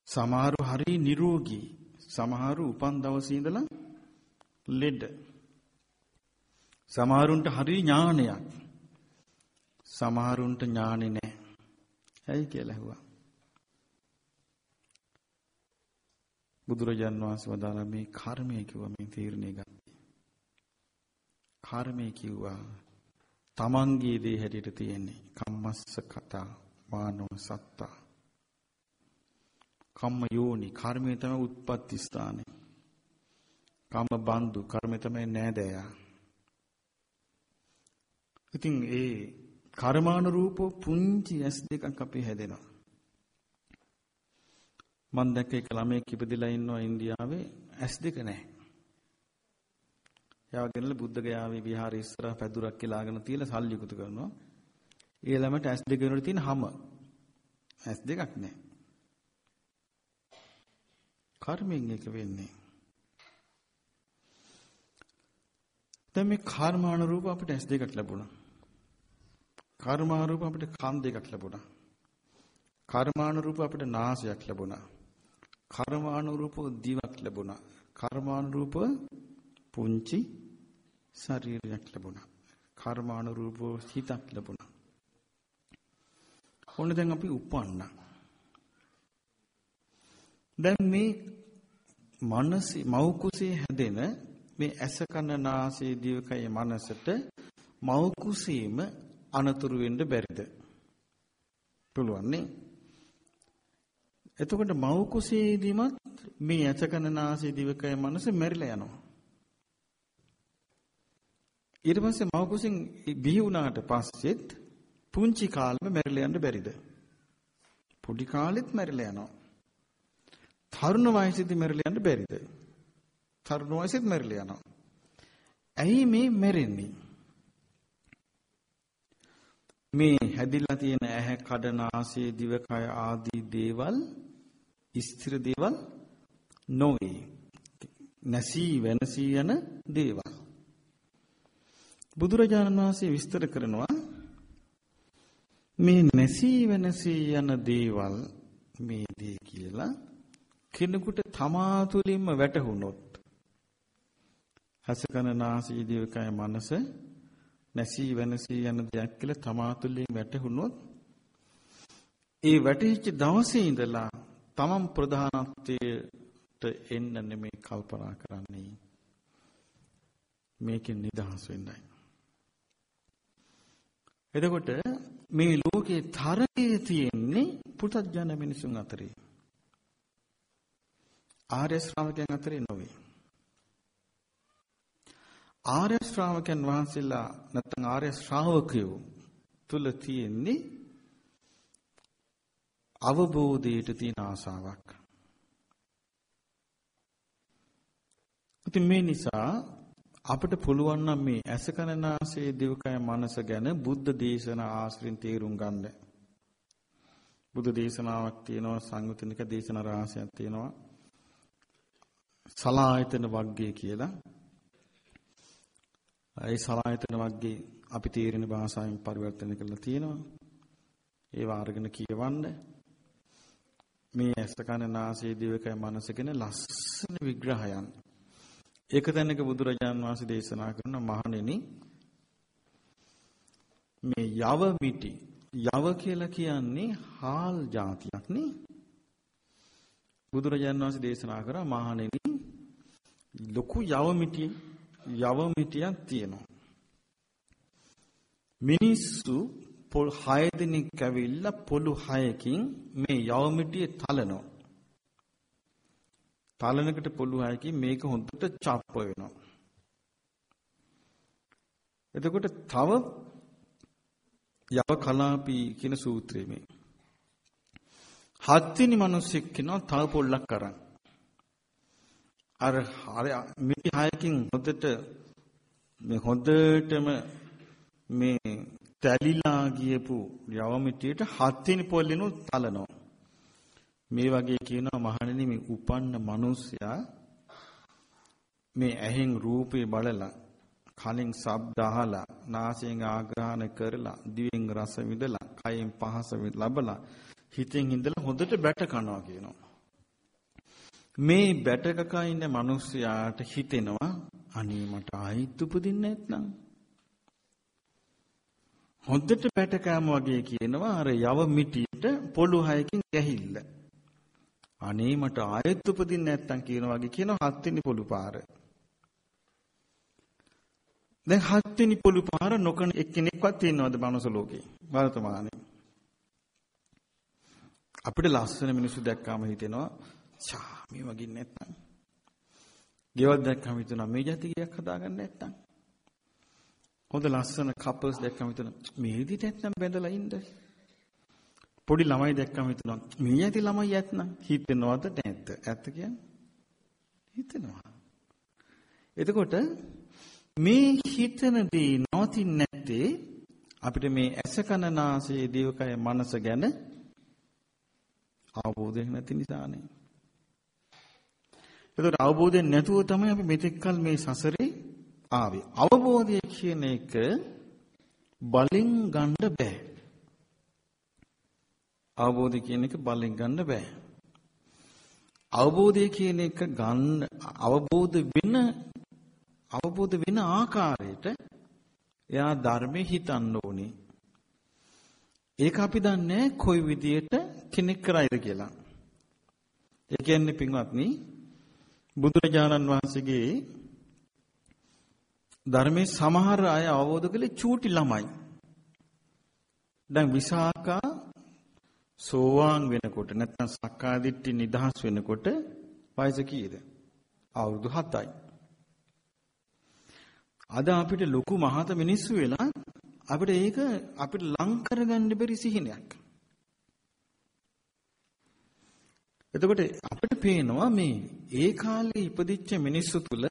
සමහරු හරි නිරෝගී. සමහරු උපන් දවසේ ඉඳලා ලෙඩ. සමහරුන්ට හරි ඥානයක්. සමහරුන්ට ඥානෙ නැහැ. ඇයි කියලා ඇහුවා. බුදුරජාන් වහන්සේ වදාළා මේ කර්මය කිව්වා මේ තීරණය ගත්තේ. කර්මය කිව්වා තමන්ගේ දේ හැටියට තියෙන්නේ කම්මස්ස කතා වානෝ සත්තා කම්ම යෝනි කර්මය තමයි උත්පත්ති ස්ථානේ. කම්ම බන්දු කර්මය තමයි නෑදෑයා. ඉතින් ඒ කර්මානුරූප පුංචි ඇස් දෙකක් අපේ හැදෙනවා. මම දැක්ක එක ළමයෙක් ඉපදිලා ඉන්නවා ඉන්දියාවේ ඇස් දෙක නැහැ. එයාව ගෙනල්ලා බුද්ධ ගයාවේ විහාරය ඉස්සරහ පැදුරක් කියලාගෙන තියලා සල්ලි එකතු කරනවා. ඒ ළමයට ඇස් දෙක වෙනකොට තියෙන හැම ඇස් දෙකක් නැහැ. කර්මයෙන් එක වෙන්නේ. දැන් මේ කර්මානුරූප අපිට ඇස් දෙකක් ලැබුණා. කර්මානුරූප අපිට කන් දෙකක් ලැබුණා. කර්මානුරූප අපිට නාසයක් ලැබුණා. කර්මානුරූප දිවක් ලැබුණා. කර්මානුරූප පුංචි ශරීරයක් ලැබුණා. කර්මානුරූප හිතක් ලැබුණා. ඕන දැන් අපි උපන්නා. දැන් මේ මනස මව් කුසේ හැදෙන මේ ඇස කන නාසය දිවකය මනසට මව් කුසීම අනතුරු වෙන්න බැරිද? පුළුවන් නේ. එතකොට මව් කුසේදීමත් මේ ඇස කන නාසය දිවකය මනස මැරිලා යනවා. ඊට පස්සේ මව් කුසින් බිහි වුණාට පස්සෙත් පුංචි කාලෙම මැරිලා යන්න බැරිද? පොඩි කාලෙත් මැරිලා යනවා. තරුණ වයසේදී මැරිලා යන්න බැරිද? තරුණ වයසෙත් මැරිලා යනවා. ඇයි මේ මැරෙන්නේ? මේ හැදිලා තියෙන ඇහැ කඩ නාසය දිවකය ආදී දේවල් ස්ථිර දේවල් නොවේ. නැසී වෙනසී යන දේවල්. බුදුරජාණන් වහන්සේ විස්තර කරනවා මේ නැසී වෙනසී යන දේවල් මේ දේ කියලා කෙනෙකුට තමා තුළින්ම වැටහුනොත් හසකන නාසී දිවකය මනස නැසී වෙනසී යන දෙයක් කියලා තමා තුළින් වැටහුනොත් ඒ වැටහිච්ච දවසේ ඉඳලා තමන් ප්‍රධානත්වයට එන්න නෙමෙයි කල්පනා කරන්නේ. මේකෙන් නිදහස් වෙන්නයි. එතකොට මේ ලෝකේ තරකයේ තියෙන්නේ පුතත්ජන මිනිසුන් අතරේ. ආර්ය ශ්‍රාවකයන් අතරේ නොවේ. ආර්ය ශ්‍රාවකයන් වහන්සේලා නැත්නම් ආර්ය ශ්‍රාවකයෝ තුල තියෙන්නේ අවබෝධයට තියෙන ආසාවක්. ඉතින් මේ නිසා අපිට පුළුවන් නම් මේ ඇස කනනාසයේ දිවකය මනස ගැන බුද්ධ දේශනා ආශ්‍රින් තේරුම් ගන්න. බුද්ධ දේශනාවක් තියෙනවා සංයුතනික දේශනා රාශියක් තියෙනවා. සලායතන වර්ගය කියලා. ඒ සලායතන වර්ගයේ අපි තේරෙන භාෂාවෙන් පරිවර්තනය කරලා තියෙනවා. ඒවා අරගෙන කියවන්න. මේ ඇස කන නාසය දිවකය මනස කියන ලස්සන විග්‍රහයන්. ඒක තැනක බුදුරජාන් වහන්සේ දේශනා කරන මහණෙනි මේ යව මිටි යව කියලා කියන්නේ හාල් జాතියක් නේ. බුදුරජාන් වහන්සේ දේශනා කරා මහණෙනි ලොකු යව මිටි යව මිටියක් තියෙනවා. මිනිස්සු පොල් 6 දිනක් ඇවිල්ලා පොළු 6කින් මේ යවමිටිය තලනවා. තලනකට පොළු 6කින් මේක හොඳට චප්ප වෙනවා. එතකොට තව යව කලාපී කියන සූත්‍රයේ මේ හත්වෙනි මිනිස්සෙක් කෙනා තව පොල්ලක් අරන් අර අර මිටි 6කින් හොඳට මේ හොඳටම මේ තැලිලා ගියපු යවමිටියට හත්වෙනි පොල්ලිනුත් තලනවා. මේ වගේ කියනවා මහණෙනි මේ උපන්න මිනිසයා මේ ඇහෙන් රූපේ බලලා කනෙන් ශබ්ද අහලා නාසයෙන් ආග්‍රහණ කරලා දිවෙන් රස විඳලා කයෙන් පහස ලබලා හිතෙන් ඉඳලා හොඳට බැට කනවා කියනවා. මේ බැටකකා ඉන්න මිනිසයාට හිතෙනවා අනේ මට ආයිත් උපදින්නේ නැත්නම් හොඳට පැටකෑම වගේ කියනවා අර යව මිටියට පොළු හයකින් ගැහිල්ල. අනේ මට ආයෙත් උපදින්න නැත්තම් කියන වගේ කියනවා හත්වෙනි පොළු පාර. දැන් හත්වෙනි පොළු පාර නොකන එක්කෙනෙක්වත් ඉන්නවද මනුස්ස ලෝකේ වර්තමානයේ? අපිට ලස්සන මිනිස්සු දැක්කාම හිතෙනවා ඡා මේ වගේ නැත්තම්. ගෙවල් දැක්කම හිතෙනවා මේ જાති ගයක් හදාගන්න නැත්තම්. හොඳ ලස්සන කපල්ස් දැක්කම හිතන මේ විදිහට ඇත්නම් බැඳලා ඉන්න. පොඩි ළමයි දැක්කම හිතනවා මේ ඇති ළමයි ඇත්නම් හිතෙනවද නැද්ද? ඇත්ත කියන්නේ හිතෙනවා. එතකොට මේ හිතන දේ නවතින්නේ නැත්තේ අපිට මේ ඇස කන නාසය දිවකය මනස ගැන අවබෝධයක් නැති නිසානේ. ඒතකොට අවබෝධයක් නැතුව තමයි අපි මෙතෙක්කල් මේ සසරේ ආවේ. අවබෝධය කියන එක බලෙන් ගන්න බෑ. අවබෝධය කියන එක බලෙන් ගන්න බෑ. අවබෝධය කියන එක ගන්න අවබෝධ වෙන අවබෝධ වෙන ආකාරයට එයා ධර්මයේ හිතන්න ඕනේ. ඒක අපි දන්නේ කොයි විදියට කෙනෙක් කරයිද කියලා. ඒ කියන්නේ පින්වත්නි බුදුරජාණන් වහන්සේගේ ධර්මයේ සමහර අය අවබෝධ කළේ චූටි ළමයි. දැන් විසාකා සෝවාන් වෙනකොට නැත්නම් සක්කාදිට්ඨි නිදහස් වෙනකොට වයස කීයද? අවුරුදු 7යි. අද අපිට ලොකු මහත මිනිස්සු වෙලා අපිට ඒක අපිට ලං කරගන්න බැරි සිහිනයක්. එතකොට අපිට පේනවා මේ ඒ කාලේ ඉපදිච්ච මිනිස්සු තුල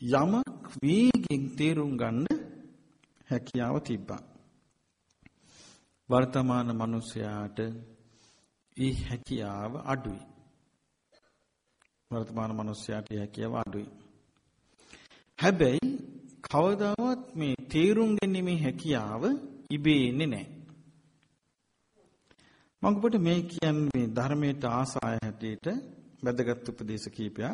යමක් වේගෙන් තේරුම් ගන්න හැකියාව තිබ්බා. වර්තමාන මිනිසයාට ඒ හැකියාව අඩුයි. වර්තමාන මිනිසයාට ඒ හැකියාව අඩුයි. හැබැයි කවදාවත් මේ තේරුම් ගැනීමේ හැකියාව ඉබේ එන්නේ නැහැ. මම ඔබට මේ කියන්නේ මේ ධර්මයට ආසාය හැටියට වැදගත් උපදේශ කීපයක්.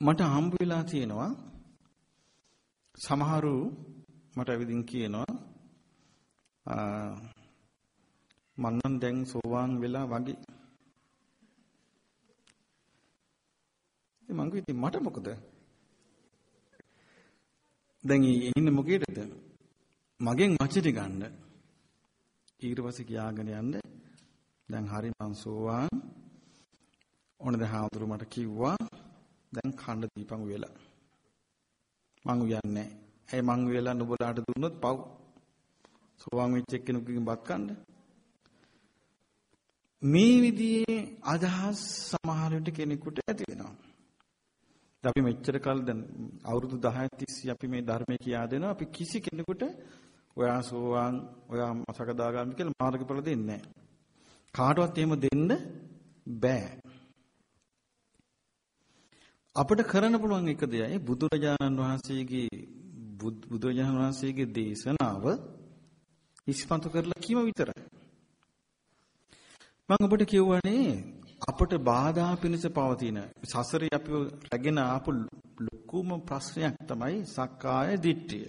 මට හම්බ වෙලා තියෙනවා සමහරු මට ඇවිදින් කියනවා මන්නම් දැන් සෝවාන් වෙලා වගේ. ඉතින් මං කිව්වා මට මොකද? දැන් ඉන්නේ මොකේද මගෙන් වචිත ගන්න. ඊට පස්සේ කියාගෙන යන්න දැන් හරි මං සෝවාන් ඕන දහවතුරු මට කිව්වා දැන් කන්න දීපන් වෙලා. මං උයන්නේ ඇයි මං වෙලා නුඹලාට දුන්නොත් පව්. සෝවාන් වෙච්ච එක්කෙනෙකුගෙන් බත් කන්න. මේ විදිහේ අදහස් සමහර විට කෙනෙකුට ඇති වෙනවා. අපි මෙච්චර කල් දැන් අවුරුදු 10 තිස්සේ අපි මේ ධර්මය කියා දෙනවා. අපි කිසි කෙනෙකුට ඔයා සෝවාන් ඔයා සකදාගාමි කියලා මාර්ගඵල දෙන්නේ නැහැ. කාටවත් එහෙම දෙන්න බෑ. අපිට කරන්න පුළුවන් එක දෙයයි බුදුරජාණන් වහන්සේගේ බුදුරජාණන් වහන්සේගේ දේශනාව ඉස්පන්තු කරලා කීම විතරයි. මම ඔබට කියවනේ අපට බාධා පිණිස පවතින සසරේ අපිව රැගෙන ආපු ලොකුම ප්‍රශ්නයක් තමයි සක්කාය දිට්ඨිය.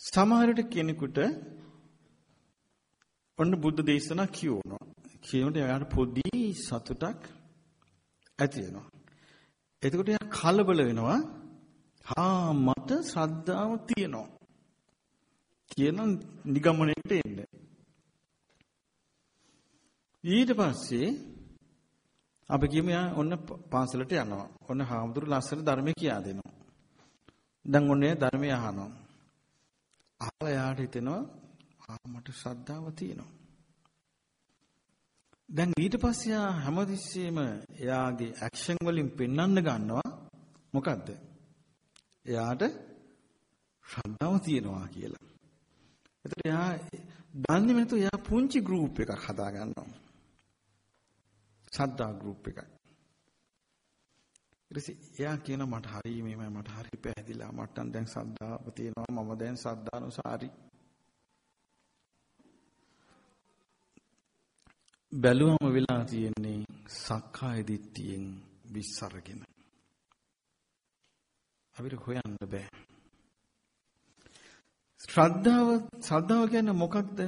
සමහරට කෙනෙකුට ඔන්න බුද්ධ දේශනා කියවනවා. කියනකොට එයාට පොඩි සතුටක් ඇති වෙනවා. එතකොට එයා කලබල වෙනවා. හා මට ශ්‍රද්ධාව තියෙනවා. කියන නිගමනයකට එන්න. ඊට පස්සේ අපි කියමු යා ඔන්න පාසලට යනවා. ඔන්න හාමුදුරු ලස්සන ධර්මය කියා දෙනවා. දැන් ඔන්නේ ධර්මය අහනවා. අහලා යාට හිතෙනවා ආ මට ශ්‍රද්ධාව තියෙනවා. දැන් ඊට පස්සේ යා හැමතිස්සෙම එයාගේ ඇක්ෂන් වලින් පෙන්වන්න ගන්නවා මොකද්ද? එයාට ශ්‍රද්ධාව තියෙනවා කියලා. එතකොට එයා දන්නේ නැතුව එයා පුංචි ගෲප් එකක් හදා ගන්නවා. ශ්‍රද්ධා ගෲප් එකක්. ඊට පස්සේ එයා කියනවා මට හරි මේමයි මට හරි පැහැදිලා මට දැන් ශ්‍රද්ධාව තියෙනවා මම දැන් ශ්‍රද්ධානුසාරි. බැලුවම වෙලා තියෙන්නේ සක්කාය දිට්ඨියෙන් විශ්සරගෙන. අපිට හොයන්න බෑ. ශ්‍රද්ධාව ශ්‍රද්ධාව කියන්නේ මොකක්ද?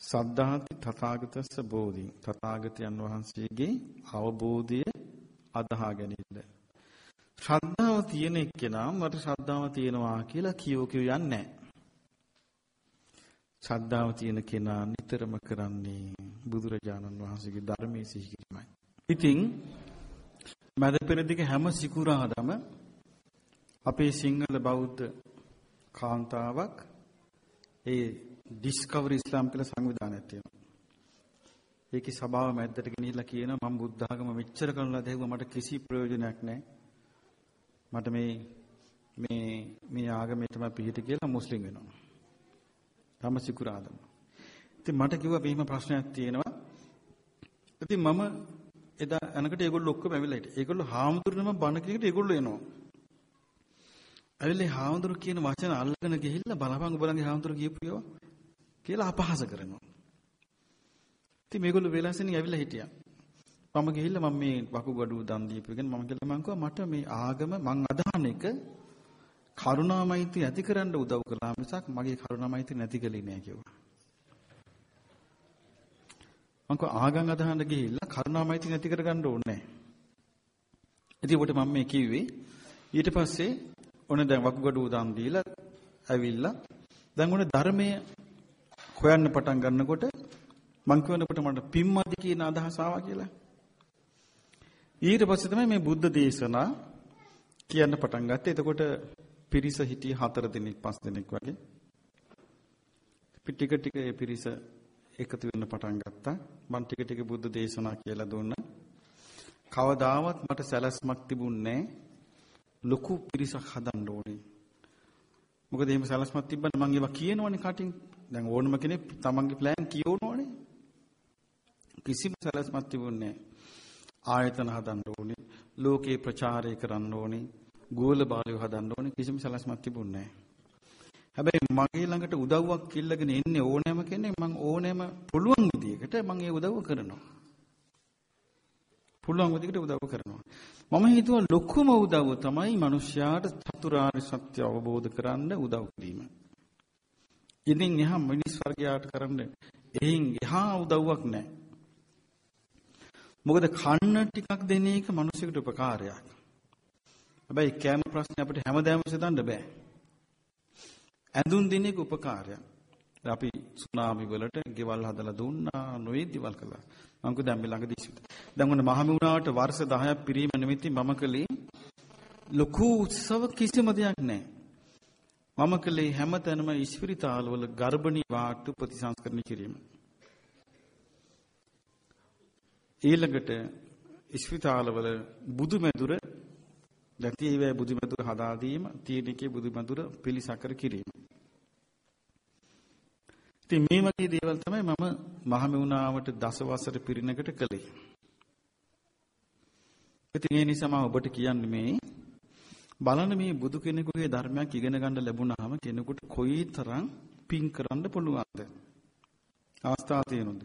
සද්ධාති තථාගතස්ස බෝධි. තථාගතයන් වහන්සේගේ අවබෝධය අදහා ගැනීමද. ශ්‍රද්ධාව තියෙන එක්කෙනා මට ශ්‍රද්ධාව තියෙනවා කියලා කියෝ කියෝ යන්නේ නැහැ. ශ්‍රද්ධාව තියෙන කෙනා නිතරම කරන්නේ බුදුරජාණන් වහන්සේගේ ධර්මයේ සිහි කිරීමයි. ඉතින් මැද පෙරදිග හැම සිකුරාදම අපේ සිංහල බෞද්ධ කාන්තාවක් ඒ ඩිස්කවරි ඉස්ලාම් කියලා සංවිධානයක් තියෙනවා. ඒකේ සභාව මැද්දට ගෙනිහිල්ලා කියනවා මම බුද්ධ ආගම මෙච්චර කරලා දැහුවා මට කිසි ප්‍රයෝජනයක් නැහැ. මට මේ මේ මේ ආගමේ තමයි පිහිට කියලා මුස්ලිම් වෙනවා. තම සිකුරාදම. ඉතින් මට කිව්වා මෙහිම ප්‍රශ්නයක් තියෙනවා. ඉතින් මම එදා අනකට ඒගොල්ලෝ ඔක්කොම ඇවිල්ලා හිටියේ. ඒගොල්ලෝ හාමුදුරනම බණ කියනකොට ඒගොල්ලෝ එනවා. ඇවිල්ලා හාමුදුරු කියන වචන අල්ලගෙන ගිහිල්ලා බලපං උඹලගේ හාමුදුරු කියපු ඒවා කියලා අපහාස කරනවා. ඉතින් මේගොල්ලෝ වෙලාසෙනින් ඇවිල්ලා හිටියා. මම ගිහිල්ලා මම මේ වකුගඩුව දන් දීපු එක මම කියලා මං කිව්වා මට මේ ආගම මං අදහන එක කරුණාමෛත්‍රිය ඇති කරන්න උදව් කළා මිසක් මගේ කරුණාමෛත්‍රිය නැති කළේ නෑ කිව්වා. මං කව ආගම් අදහන්න ගිහිල්ලා කරුණාමෛත්‍රිය නැති කරගන්න ඕනේ නෑ. ඉතින් උට මම මේ කිව්වේ ඊට පස්සේ ඔන්න දැන් වකුගඩුව දන් දීලා ඇවිල්ලා දැන් ඔන්න ධර්මයේ හොයන්න පටන් ගන්නකොට මං කියනකොට මට පිම්මදි කියන අදහස ආවා කියලා. ඊට පස්සේ තමයි මේ බුද්ධ දේශනා කියන්න පටන් ගත්තේ. එතකොට පිරිස හිටියේ හතර දිනක් පස් දිනක් වගේ. ටික ටික ඒ පිරිස එකතු වෙන්න පටන් ගත්තා. මම ටික ටික බුද්ධ දේශනා කියලා දුන්නා. කවදාවත් මට සැලැස්මක් තිබුණේ ලොකු පිරිසක් හදන්න ඕනේ. මොකද එහෙම සැලැස්මක් තිබ්බම මම ඒවා කියනවනේ කටින්. දැන් ඕනම කෙනෙක් තමන්ගේ ප්ලෑන් කියවනවනේ. කිසිම සැලැස්මක් තිබුණේ ආයතන හදන්න ඕනේ. ලෝකේ ප්‍රචාරය කරන්න ඕනේ. ගෝල බාලයෝ හදන්න ඕනේ කිසිම සැලැස්මක් තිබුණේ නැහැ. හැබැයි මගේ ළඟට උදව්වක් ඉල්ලගෙන එන්නේ ඕනෑම කෙනෙක් මම ඕනෑම පුළුවන් විදියකට මම ඒ උදව්ව කරනවා. පුළුවන් විදිහකට උදව් කරනවා. මම හිතුවා ලොකුම උදව්ව තමයි මිනිස්යාට චතුරාර්ය සත්‍ය අවබෝධ කරන්න උදව් කිරීම. ඉතින් එහා මිනිස් වර්ගයාට කරන්න එයින් එහා උදව්වක් නැහැ. මොකද කන්න ටිකක් දෙන එක මිනිසෙකුට උපකාරයක්. හැබැයි කෑම ප්‍රශ්නේ අපිට හැමදාම විසඳන්න බෑ. ඇඳුම් දෙන එක උපකාරයක්. අපි සුනාමි වලට ගෙවල් හදලා දුන්නා නොයේ දේවල් කළා. මම කිව්වා දැන් මේ ළඟදී ඉස්සුද. දැන් ඔන්න මහමෙවුනාට වර්ෂ 10ක් පිරීම නිමිති මම කළේ ලොකු උත්සව කිසිම දෙයක් නැහැ. මම කළේ හැමතැනම ඉස්පිරිතාලවල ගර්භණී වාට්ටු ප්‍රතිසංස්කරණය කිරීම. ඊළඟට ඉස්පිරිතාලවල බුදුමැදුර දැන් තියෙවේ බුදුමැදුර හදා දීම, තියෙනකේ බුදුමැදුර පිළිසකර කිරීම. ඉතින් මේ වගේ දේවල් තමයි මම මහමෙවුනාවට දසවසර පිරිනකට කළේ. ඉතින් ඒ නිසා මම ඔබට කියන්නේ මේ බලන්න මේ බුදු කෙනෙකුගේ ධර්මයක් ඉගෙන ගන්න ලැබුණාම කෙනෙකුට කොයිතරම් පින් කරන්න පුළුවන්ද? අවස්ථා තියෙනුද?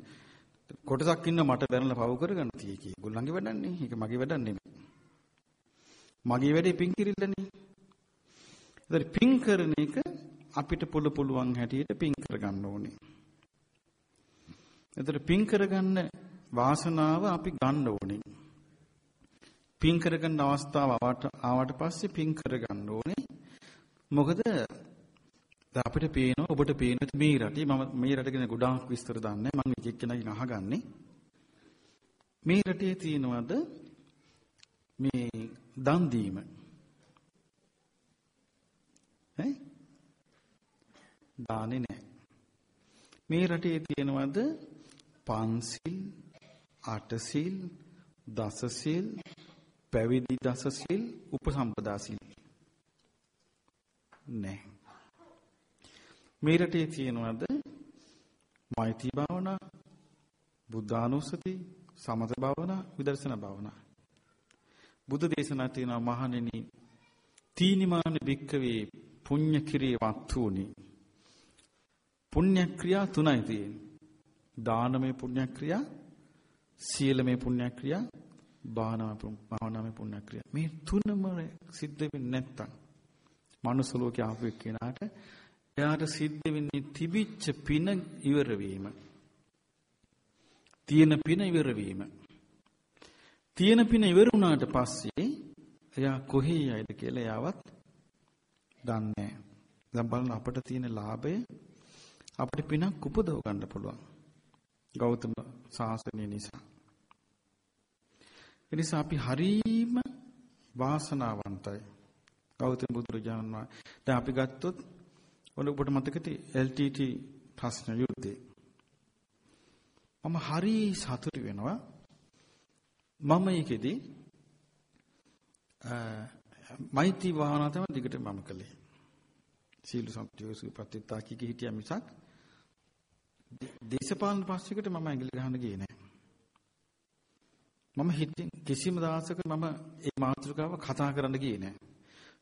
කොටසක් ඉන්න මට බැනලා පව කරගන්න තියෙයි කි. ඒගොල්ලන්ගේ වැඩන්නේ. ඒක මගේ වැඩක් නෙමෙයි. මගේ වැඩේ පින් කිරිල්ලනේ. ඒතර පින් කරන එක අපිට පුළු පුළුවන් හැටියට පින් කරගන්න ඕනේ. ඒතර පින් කරගන්න වාසනාව අපි ගන්න ඕනේ. පින් කරගන්න අවස්ථාව ආවට පස්සේ පින් කරගන්න ඕනේ. මොකද දැන් අපිට පේනවා ඔබට පේන මේ රටේ මම මේ රට ගැන ගොඩාක් විස්තර දන්නේ. මම එක එක්කෙනාගෙන් අහගන්නේ. මේ රටේ තියෙනවද මේ දන් දීම? ඈ? දාන්නේ නැහැ. මේ රටේ තියෙනවද පන්සිල් අටසිල් දසසිල් පැවිදි දසසිල් උපසම්පදා සිල්? නැහැ. මේ රටේ තියෙනවද මෛත්‍රී භාවනා, බුද්ධානුස්සති, සමත භාවනා, විදර්ශනා භාවනා. බුද්ධ දේශනා තියෙනවා මහණෙනි තීනිමාන භික්කවේ පුඤ්ඤ කිරිය වත්තුනි. පුණ්‍ය ක්‍රියා තුනයි තියෙන්නේ. දානමය පුණ්‍ය ක්‍රියා, සීලමය පුණ්‍ය ක්‍රියා, භාවනාමය පුණ්‍ය ක්‍රියා. මේ තුනම සිද්ධ වෙන්නේ නැත්තම් මනුස්ස ලෝකේ ආපු එක්කෙනාට එයාට සිද්ධ වෙන්නේ තිබිච්ච පින ඉවර වීම. තියෙන පින ඉවර වීම. තියෙන පින ඉවර වුණාට පස්සේ එයා කොහේ යයිද කියලා එයාවත් දන්නේ නැහැ. දැන් බලන්න අපිට තියෙන ලාභය අපිට පිනක් උපදව ගන්න පුළුවන්. ගෞතම සාසනය නිසා. ඒ නිසා අපි හරීම වාසනාවන්තයි. ගෞතම බුදුරජාණන් වහන්සේ. දැන් අපි ගත්තොත් ඔන්න ඔබට මතකද LTT ප්‍රශ්න යුද්ධේ. මම හරි සතුටු වෙනවා. මම ඒකෙදි මෛත්‍රී භාවනාව තමයි දිගට මම කළේ. සීල සම්පතිය සුපත්තිතා කිකි හිටිය මිසක් දේශපාලන ප්‍රශ්නයකට මම ඇඟිලි ගහන්න ගියේ නෑ. මම හිතින් කිසිම දවසක මම මේ මාතෘකාව කතා කරන්න ගියේ නෑ.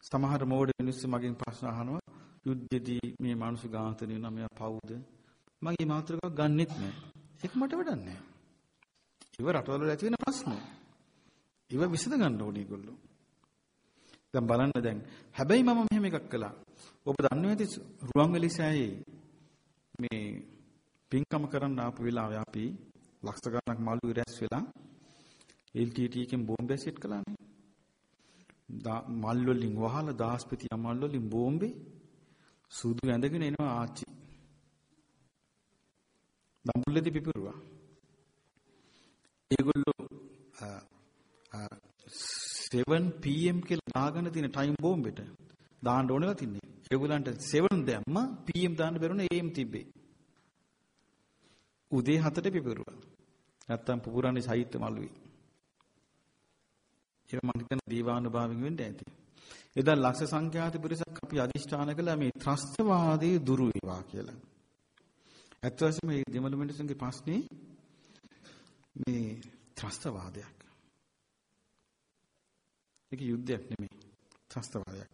සමහර මෝඩ මිනිස්සු මගෙන් ප්‍රශ්න අහනවා යුද්ධෙදී මේ මානුෂ ඝාතනය නම් මෙයා පවුද? මගේ මාතෘකාවක් ගන්නෙත් නෑ. ඒක මට වැඩක් නෑ. ඉව රටවල ඇති වෙන ප්‍රශ්න. ඉව විසඳ ගන්න ඕනේ ඒගොල්ලෝ. දැන් බලන්න දැන් හැබැයි මම මෙහෙම එකක් කළා. ඔබ දන්නේ නැති රුවන්වැලි සෑයේ මේ පින්කම කරන්න ආපු වෙලාවේ අපි ලක්ෂ ගණනක් මළු රැස් වෙලා LTT එකෙන් බෝම්බය සෙට් කළානේ. මල් වලින් වහලා දාස්පති මල් වලින් බෝම්බේ සුදු ඇඳගෙන එනවා ආච්චි. දඹුල්ලේදී පිපිරුවා. ඒගොල්ලෝ 7 pm කියලා දාගෙන තියෙන ටයිම් බෝම්බෙට දාන්න ඕනෙලා තින්නේ. ඒගොල්ලන්ට 7 දැම්ම pm දාන්න බැරුණ am තිබ්බේ. උදේ 7ට පිපිරුවා. නැත්තම් පුපුරන්නේ සාහිත්‍ය මළුවේ. ඒක මම හිතන දීවානුභාවයෙන් වෙන්න ඇති. එදා ලක්ෂ සංඛ්‍යාත පිරිසක් අපි අදිෂ්ඨාන කළා මේ ත්‍රස්තවාදී දුරු වේවා කියලා. ඇත්ත වශයෙන්ම මේ දෙමළ මිනිසුන්ගේ ප්‍රශ්නේ මේ ත්‍රස්තවාදයක්. ඒක යුද්ධයක් නෙමෙයි. ත්‍රස්තවාදයක්.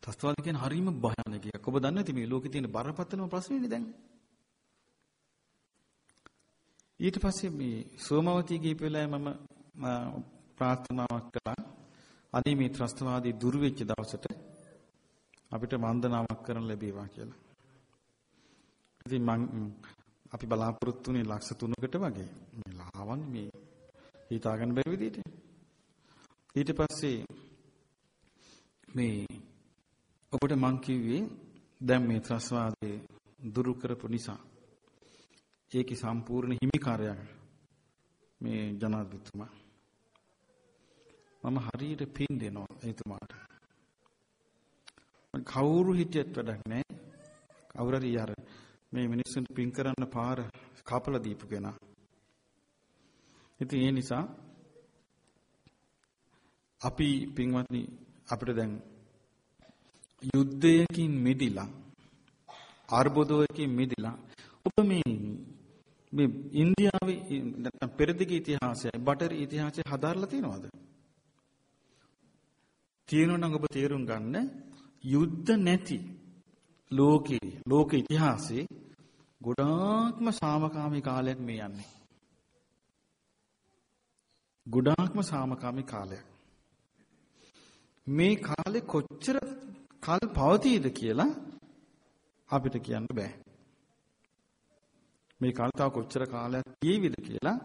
ත්‍රස්තවාද කියන්නේ හරීම භයානක එකක්. ඔබ දන්නේ නැති මේ ලෝකේ තියෙන බරපතලම ප්‍රශ්නේනේ දැන්. ඊට පස්සේ මේ සෝමවතී ගිහිපු වෙලාවේ මම ප්‍රාර්ථනාවක් කළා. අනේ මේ ත්‍රස්තවාදී දුරු වෙච්ච දවසට අපිට වන්දනාවක් කරන්න ලැබේවා කියලා. ඉතින් මං අපි බලාපොරොත්තු වෙන්නේ ලක්ෂ 3කට වගේ. මේ ලාවන් මේ හිතාගන්න බැරි විදිහට. ඊට පස්සේ මේ ඔබට මං කිව්වේ දැන් මේ ත්‍රස්තවාදී දුරු කරපු නිසා ඒකේ සම්පූර්ණ හිමිකාරයක් මේ ජනාධිපතිතුමා මම හරියට පින් දෙනවා එතුමාට. කවුරු හිටියත් වැඩක් නැහැ. කවුරු හරි අර මේ මිනිස්සුන්ට පින් කරන්න පාර කපලා දීපු කෙනා. ඉතින් ඒ නිසා අපි පින්වත්නි අපිට දැන් යුද්ධයකින් මිදිලා අර්බුදයකින් මිදිලා ඔබ මේ මේ ඉන්දියාවේ නැත්නම් පෙරදිග ඉතිහාසය බටර් ඉතිහාසය හදාarලා තියෙනවද? තියෙනවා නම් ඔබ තේරුම් ගන්න යුද්ධ නැති ලෝකේ ලෝක ඉතිහාසයේ ගොඩාක්ම සාමකාමී කාලයක් මේ යන්නේ. ගොඩාක්ම සාමකාමී කාලයක්. මේ කාලේ කොච්චර කල් පවතීද කියලා අපිට කියන්න බෑ. මේ කාලේ තව කොච්චර කාලයක් ජීවිද කියලා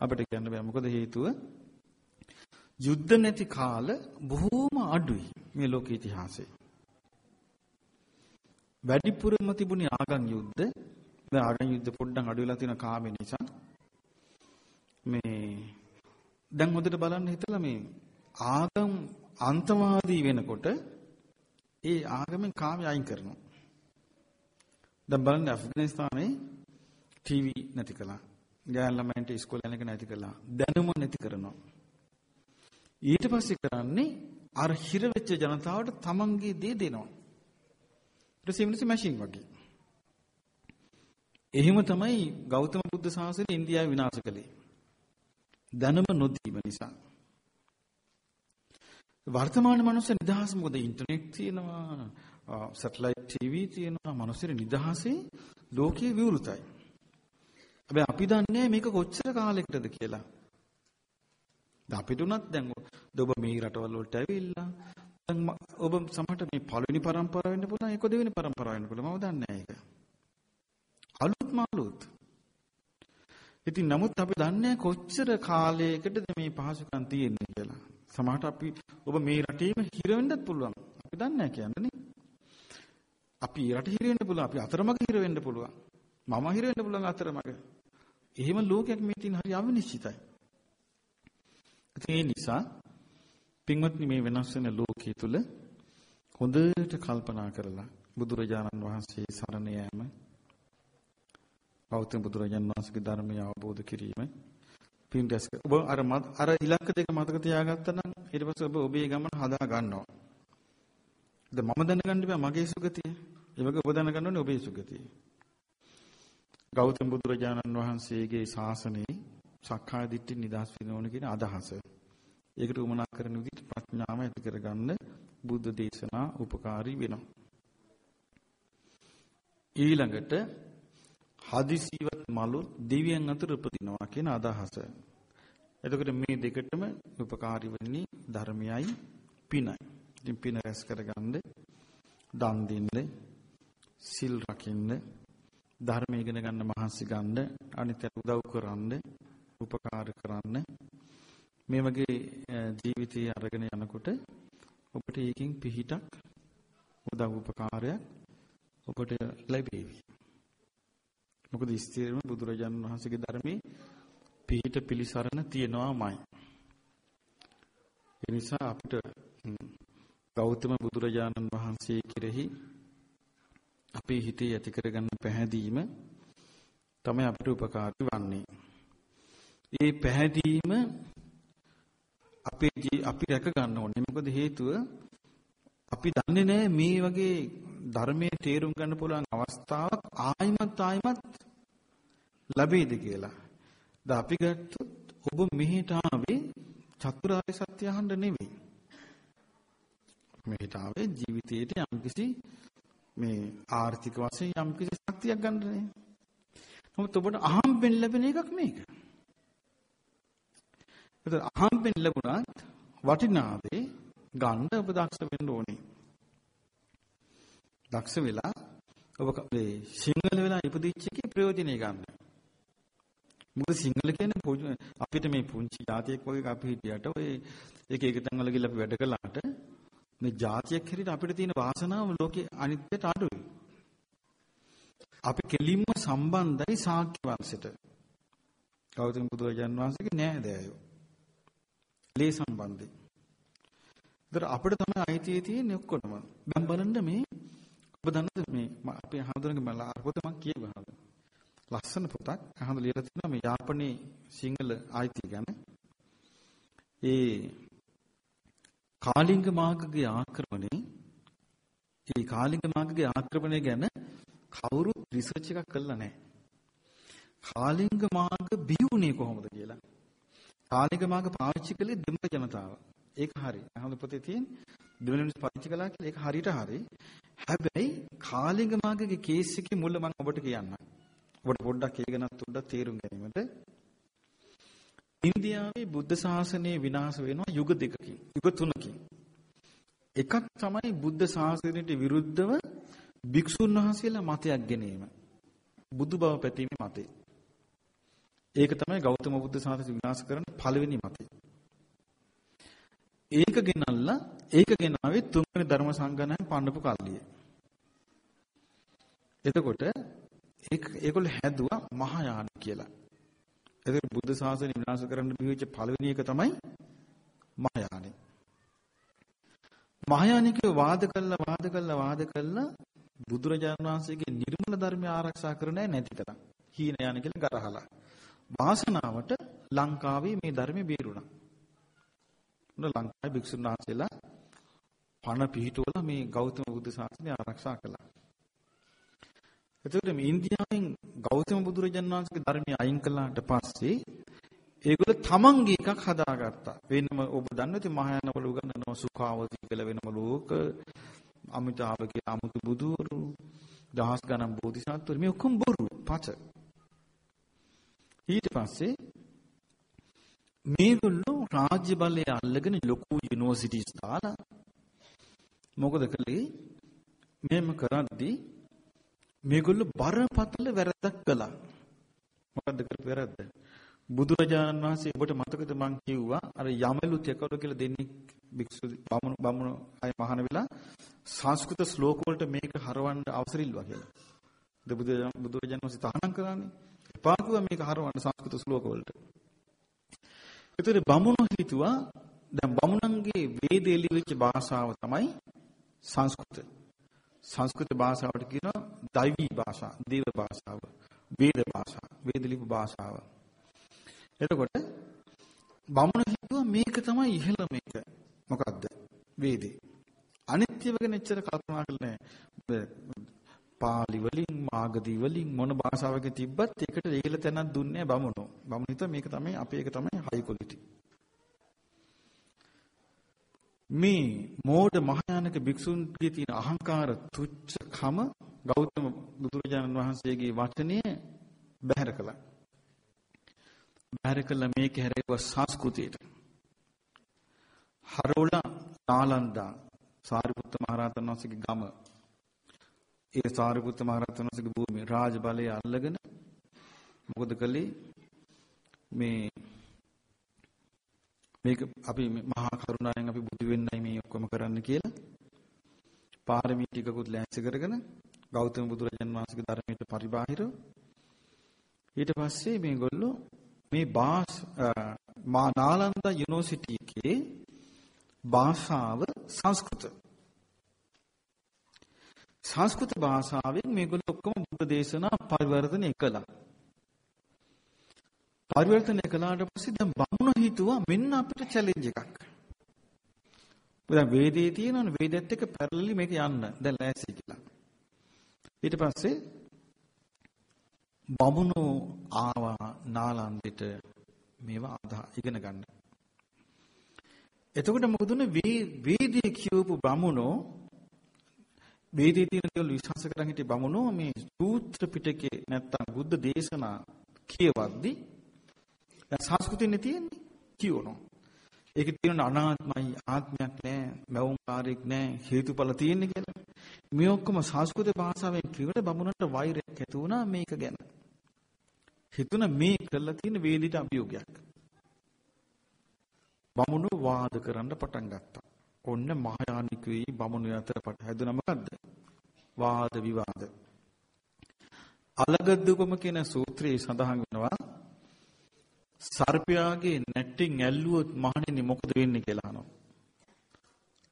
අපිට කියන්න බෑ. මොකද හේතුව යුද්ධ නැති කාල බොහෝම අඩුයි මේ ලෝක ඉතිහාසයේ. වැඩිපුරම තිබුණේ ආගම් යුද්ධ. දැන් ආගම් යුද්ධ පොඩ්ඩක් අඩු වෙලා තියෙන කාමේ නිසා මේ දැන් හොඳට බලන්න හිතලා මේ ආගම් අන්තවාදී වෙනකොට ඒ ආගමෙන් කාමයේ අයින් කරනවා. දැන් බලන්න ඇෆ්ගනිස්තානයේ ටීවී නැති කළා. ගෑන් ළමයින්ට ඉස්කෝලේ යන එක නැති කළා. දැනුම නැති කරනවා. ඊට පස්සේ කරන්නේ අර හිර වෙච්ච ජනතාවට තමන්ගේ දේ දෙනවා. ඊට පස්සේ මිනිස්සු මැෂින් වගේ. එහෙම තමයි ගෞතම බුද්ධ ශාසනය ඉන්දියාවේ විනාශ කළේ. දැනුම නොදීම නිසා. වර්තමාන මනුස්ස නිදහස මොකද ඉන්ටර්නෙට් තියෙනවා, සැටලයිට් ටීවී තියෙනවා, මනුස්සෙර නිදහසේ ලෝකයේ විවෘතයි. හැබැයි අපි දන්නේ මේක කොච්චර කාලයකටද කියලා. දැන් අපිට උනත් දැන් ඔබ මේ රටවල් වලට ඇවිල්ලා දැන් ඔබ සමහරට මේ පළවෙනි පරම්පරාව වෙන්න පුළුවන් ඒක දෙවෙනි පරම්පරාව වෙන්න පුළුවන් මම දන්නේ නැහැ ඒක. අලුත් මාළුත්. ඉතින් නමුත් අපි දන්නේ කොච්චර කාලයකටද මේ පහසුකම් තියෙන්නේ කියලා. සමහරට අපි ඔබ මේ රටේම හිර වෙන්නත් පුළුවන්. අපි දන්නේ නැහැ කියන්නේ අපි රට හිර වෙන්න පුළුවන්. අපි අතරමඟ හිර වෙන්න පුළුවන්. මම හිර වෙන්න පුළුවන් අතරමඟ. එහෙම ලෝකයක් මේ තියෙන හරි අවිනිශ්චිතයි. ඒ නිසා පින්වත්නි මේ වෙනස් වෙන ලෝකයේ තුල හොඳට කල්පනා කරලා බුදුරජාණන් වහන්සේ සරණ යාම ගෞතම බුදුරජාණන් වහන්සේගේ ධර්මය අවබෝධ කිරීම පින් රැස් ඔබ අර අර ඉලක්ක දෙක මතක තියාගත්තා නම් ඊට පස්සේ ඔබ ඔබේ ගමන හදා ගන්නවා. දැන් මම දැනගන්න බෑ මගේ සුගතිය. ඒ වගේ ඔබ දැනගන්න ඕනේ ඔබේ සුගතිය. ගෞතම බුදුරජාණන් වහන්සේගේ ශාසනයේ සක්කාය දිට්ඨි නිදහස් වෙන ඕන කියන අදහස. ඒකට උමනා කරන විදිහට ප්‍රඥාව ඇති කරගන්න බුද්ධ දේශනා උපකාරී වෙනවා. ඊළඟට හදිසියවත් මලු දෙවියන් අතර උපදිනවා කියන අදහස. එතකොට මේ දෙකටම උපකාරී වෙන්නේ ධර්මයයි පිනයි. ඉතින් පින රැස් කරගන්න දන් දෙන්න, සිල් රකින්න, ධර්ම ඉගෙන ගන්න මහන්සි ගන්න, අනිත් උදව් කරන්න, උපකාර කරන්න මේ වගේ ජීවිතය අරගෙන යනකොට ඔබට ඒකෙන් පිහිටක් උදව් උපකාරයක් ඔබට ලැබේවි. මොකද ස්ථිරම බුදුරජාණන් වහන්සේගේ ධර්මයේ පිහිට පිලිසරණ තියනවාමයි. ඒ නිසා අපිට ගෞතම බුදුරජාණන් වහන්සේ කෙරෙහි අපේ හිතේ ඇති කරගන්න පැහැදීම තමයි අපිට උපකාරී වන්නේ. ඒ පැහැදීම අපේ අපි රැක ගන්න ඕනේ. මොකද හේතුව අපි දන්නේ නැහැ මේ වගේ ධර්මයේ තේරුම් ගන්න පුළුවන් අවස්ථාවක් ආයිමත් ආයිමත් ලැබෙයිද කියලා. දැන් අපි ගත්තොත් ඔබ මෙහෙට ආවේ චතුරාර්ය සත්‍ය අහන්න නෙවෙයි. මෙහෙට ආවේ ජීවිතයේ යම්කිසි මේ ආර්ථික වශයෙන් යම්කිසි ශක්තියක් ගන්නනේ. නමුත් ඔබට අහම්බෙන් ලැබෙන එකක් මේක. ඒතර අහම්බෙන් ලැබුණත් වටිනාදේ ගන්න ඔබ දක්ෂ වෙන්න ඕනේ. දක්ෂ වෙලා ඔබ මේ සිංහල වෙලා ඉපදිච්ච එකේ ප්‍රයෝජනෙ ගන්න. මොකද සිංහල කියන්නේ අපිට මේ පුංචි જાතියක් වගේ අපි හිටියට ඔය එක එක තැන්වල ගිහලා අපි වැඩ කළාට මේ જાතියක් හැටියට අපිට තියෙන වාසනාව ලෝකේ අනිත්‍යයට අඩුයි. අපි කෙලින්ම සම්බන්ධයි ශාක්‍ය වංශයට. ගෞතම බුදුරජාන් වහන්සේගේ නෑදෑයෝ. ලේ සම්බන්ධයි. ඒතර අපිට තමයි අයිතිය තියෙන්නේ ඔක්කොම. දැන් බලන්න මේ ඔබ දන්නද මේ අපේ හඳුනගේ මල පොත මම කියවහම. ලස්සන පොතක් අහඳ ලියලා තියෙනවා මේ යාපනයේ සිංහල ආයිතිය ගැන. ඒ කාලිංග මාර්ගගේ ආක්‍රමණය ඒ කාලිංග මාර්ගගේ ආක්‍රමණය ගැන කවුරුත් රිසර්ච් එකක් කළා නැහැ. කාලිංග මාර්ග බිහුනේ කොහොමද කියලා. කාලික මාර්ග පාවිච්චි කළේ දෙමළ ජනතාව. ඒක හරි. අහඳ පොතේ තියෙන දෙමළ මිනිස්සු පාවිච්චි කළා කියලා ඒක හරියට හරි. හැබැයි කාලික මාර්ගයේ කේස් එකේ මුල මම ඔබට කියන්නම්. ඔබට පොඩ්ඩක් ඒක ගැන තුඩක් තේරුම් ගැනීමට ඉන්දියාවේ බුද්ධ ශාසනය විනාශ වෙනවා යුග දෙකකින් යුග තුනකින් එකක් තමයි බුද්ධ ශාසනයට විරුද්ධව භික්ෂුන් වහන්සේලා මතයක් ගෙනීම බුදු බව පැතීමේ මතය ඒක තමයි ගෞතම බුද්ධ ශාසනය විනාශ කරන පළවෙනි මතය ඒක ගෙනල්ලා ඒක ගෙනාවේ තුන්වෙනි ධර්ම සංගණයෙන් පන්නපු කල්ලිය එතකොට ඒක ඒගොල්ලෝ හැදුවා මහායාන කියලා. එතකොට බුද්ධ ශාසනය විනාශ කරන්න බිහිවෙච්ච පළවෙනි එක තමයි මහායානෙ. මහායානිකව වාද කළා වාද කළා වාද කළා බුදුරජාණන් වහන්සේගේ නිර්මල ධර්මය ආරක්ෂා කරන්නේ නැති තරම්. හීන යන කියලා ගරහලා. වාසනාවට ලංකාවේ මේ ධර්මය බේරුණා. උන ලංකාවේ භික්ෂුන් වහන්සේලා පණ පිහිටුවලා මේ ගෞතම බුදු සාසනය ආරක්ෂා කළා. එතකොට මේ ඉන්දියාවෙන් ගෞතම බුදුරජාණන් වහන්සේගේ ධර්මය අයින් කළාට පස්සේ ඒගොල්ලෝ තමන්ගේ එකක් හදාගත්තා. වෙනම ඔබ දන්නවද මහායානවල උගන්වනවා සුඛාවති කියලා වෙනම ලෝක අමිතාව කියලා අමුතු බුදුවරු දහස් ගණන් බෝධිසත්වරු මේ ඔක්කොම බොරු පච. ඊට පස්සේ මේගොල්ලෝ රාජ්‍ය බලය අල්ලගෙන ලොකු යුනිවර්සිටිස් දාලා මොකද කළේ මෙහෙම කරද්දී මේගොල්ලෝ බරපතල වැරද්දක් කළා. මොකද්ද කරපු වැරද්ද? බුදුරජාණන් වහන්සේ ඔබට මතකද මං කිව්වා අර යමලු තෙකරු කියලා දෙන්නේ භික්ෂු බමුණු බමුණු අය මහාන වෙලා සංස්කෘත ශ්ලෝක වලට මේක හරවන්න අවසර ඉල්ලුවා කියලා. ද බුදුරජාණන් වහන්සේ තහනම් කරානේ. එපා කිව්වා මේක හරවන්න සංස්කෘත ශ්ලෝක වලට. ඒතර බමුණු හිතුවා දැන් බමුණන්ගේ වේදේ ලියවිච්ච භාෂාව තමයි සංස්කෘත. සංස්කෘත භාෂාවට කියනවා දෛවී භාෂා, දේව භාෂාව, වේද භාෂා, වේද ලිපි භාෂාව. එතකොට බමුණ හිතුවා මේක තමයි ඉහළ මේක. මොකද්ද? වේදේ. අනිත්‍යව ගැන එච්චර කල්පනා කළේ නැහැ. පාලි වලින් මාගදී වලින් මොන භාෂාවකින් තිබ්බත් ඒකට ඉහළ තැනක් දුන්නේ බමුණෝ. බමුණ හිතුවා මේක තමයි අපේ එක තමයි හයි ක්වොලිටි. මේ මෝඩ මහායානක භික්ෂුන්ගේ තියෙන අහංකාර තුච්ඡකම ගෞතම බුදුරජාණන් වහන්සේගේ වචනය බැහැර කළා. බැහැර කළා මේක හැරෙව සංස්කෘතියට. හරෝලා නාලන්දා සාරිපුත්ත මහරහතන් වහන්සේගේ ගම ඒ සාරිපුත්ත මහරහතන් වහන්සේගේ භූමිය රාජ බලය අල්ලගෙන මොකද කළේ? මේ මේක අපි මහා කරුණාවෙන් අපි බුදු වෙන්නයි මේ ඔක්කොම කරන්න කියලා පාරමී ටිකකුත් ලෑස්ති කරගෙන ගෞතම බුදුරජාන් වහන්සේගේ ධර්මයට පරිබාහිරව ඊට පස්සේ මේගොල්ලෝ මේ බාස් මා නාලන්දා යුනිවර්සිටි එකේ භාෂාව සංස්කෘත සංස්කෘත භාෂාවෙන් මේගොල්ලෝ ඔක්කොම බුද්ධ දේශනා පරිවර්තනය කළා පරිවර්තනය කළාට පස්සේ දැන් බමුණ හිතුවා මෙන්න අපිට චැලෙන්ජ් එකක්. දැන් වේදේ තියෙනවනේ වේදෙත් එක්ක පැරලලි මේක යන්න. දැන් ලෑස්ති කියලා. ඊට පස්සේ බමුණෝ ආවා නාලන්දෙට මේවා අදා ඉගෙන ගන්න. එතකොට මොකද උනේ වේදේ කියවපු බමුණෝ වේදේ තියෙන දේවල් විශ්වාස කරන් හිටිය බමුණෝ මේ සූත්‍ර පිටකේ නැත්තම් බුද්ධ දේශනා කියවද්දී දැන් සංස්කෘතියනේ තියෙන්නේ කියවනවා. ඒක තියෙන අනාත්මයි ආත්මයක් නැහැ, මෞංකාරයක් නැහැ, හේතුඵල තියෙන්නේ කියලා. මේ ඔක්කොම සංස්කෘත භාෂාවෙන් කියවට බමුණන්ට වෛරයක් ඇති වුණා මේක ගැන. හිතුණ මේ කරලා තියෙන වේදිත අභියෝගයක්. බමුණු වාද කරන්න පටන් ගත්තා. ඔන්න මහායානිකයි බමුණු අතර පට හැදුන මොකද්ද? වාද විවාද. අලගද්දුපම කියන සූත්‍රයේ සඳහන් වෙනවා සර්පයාගේ නැට්ටින් ඇල්ලුවොත් මහණෙනි මොකද වෙන්නේ කියලා අහනවා.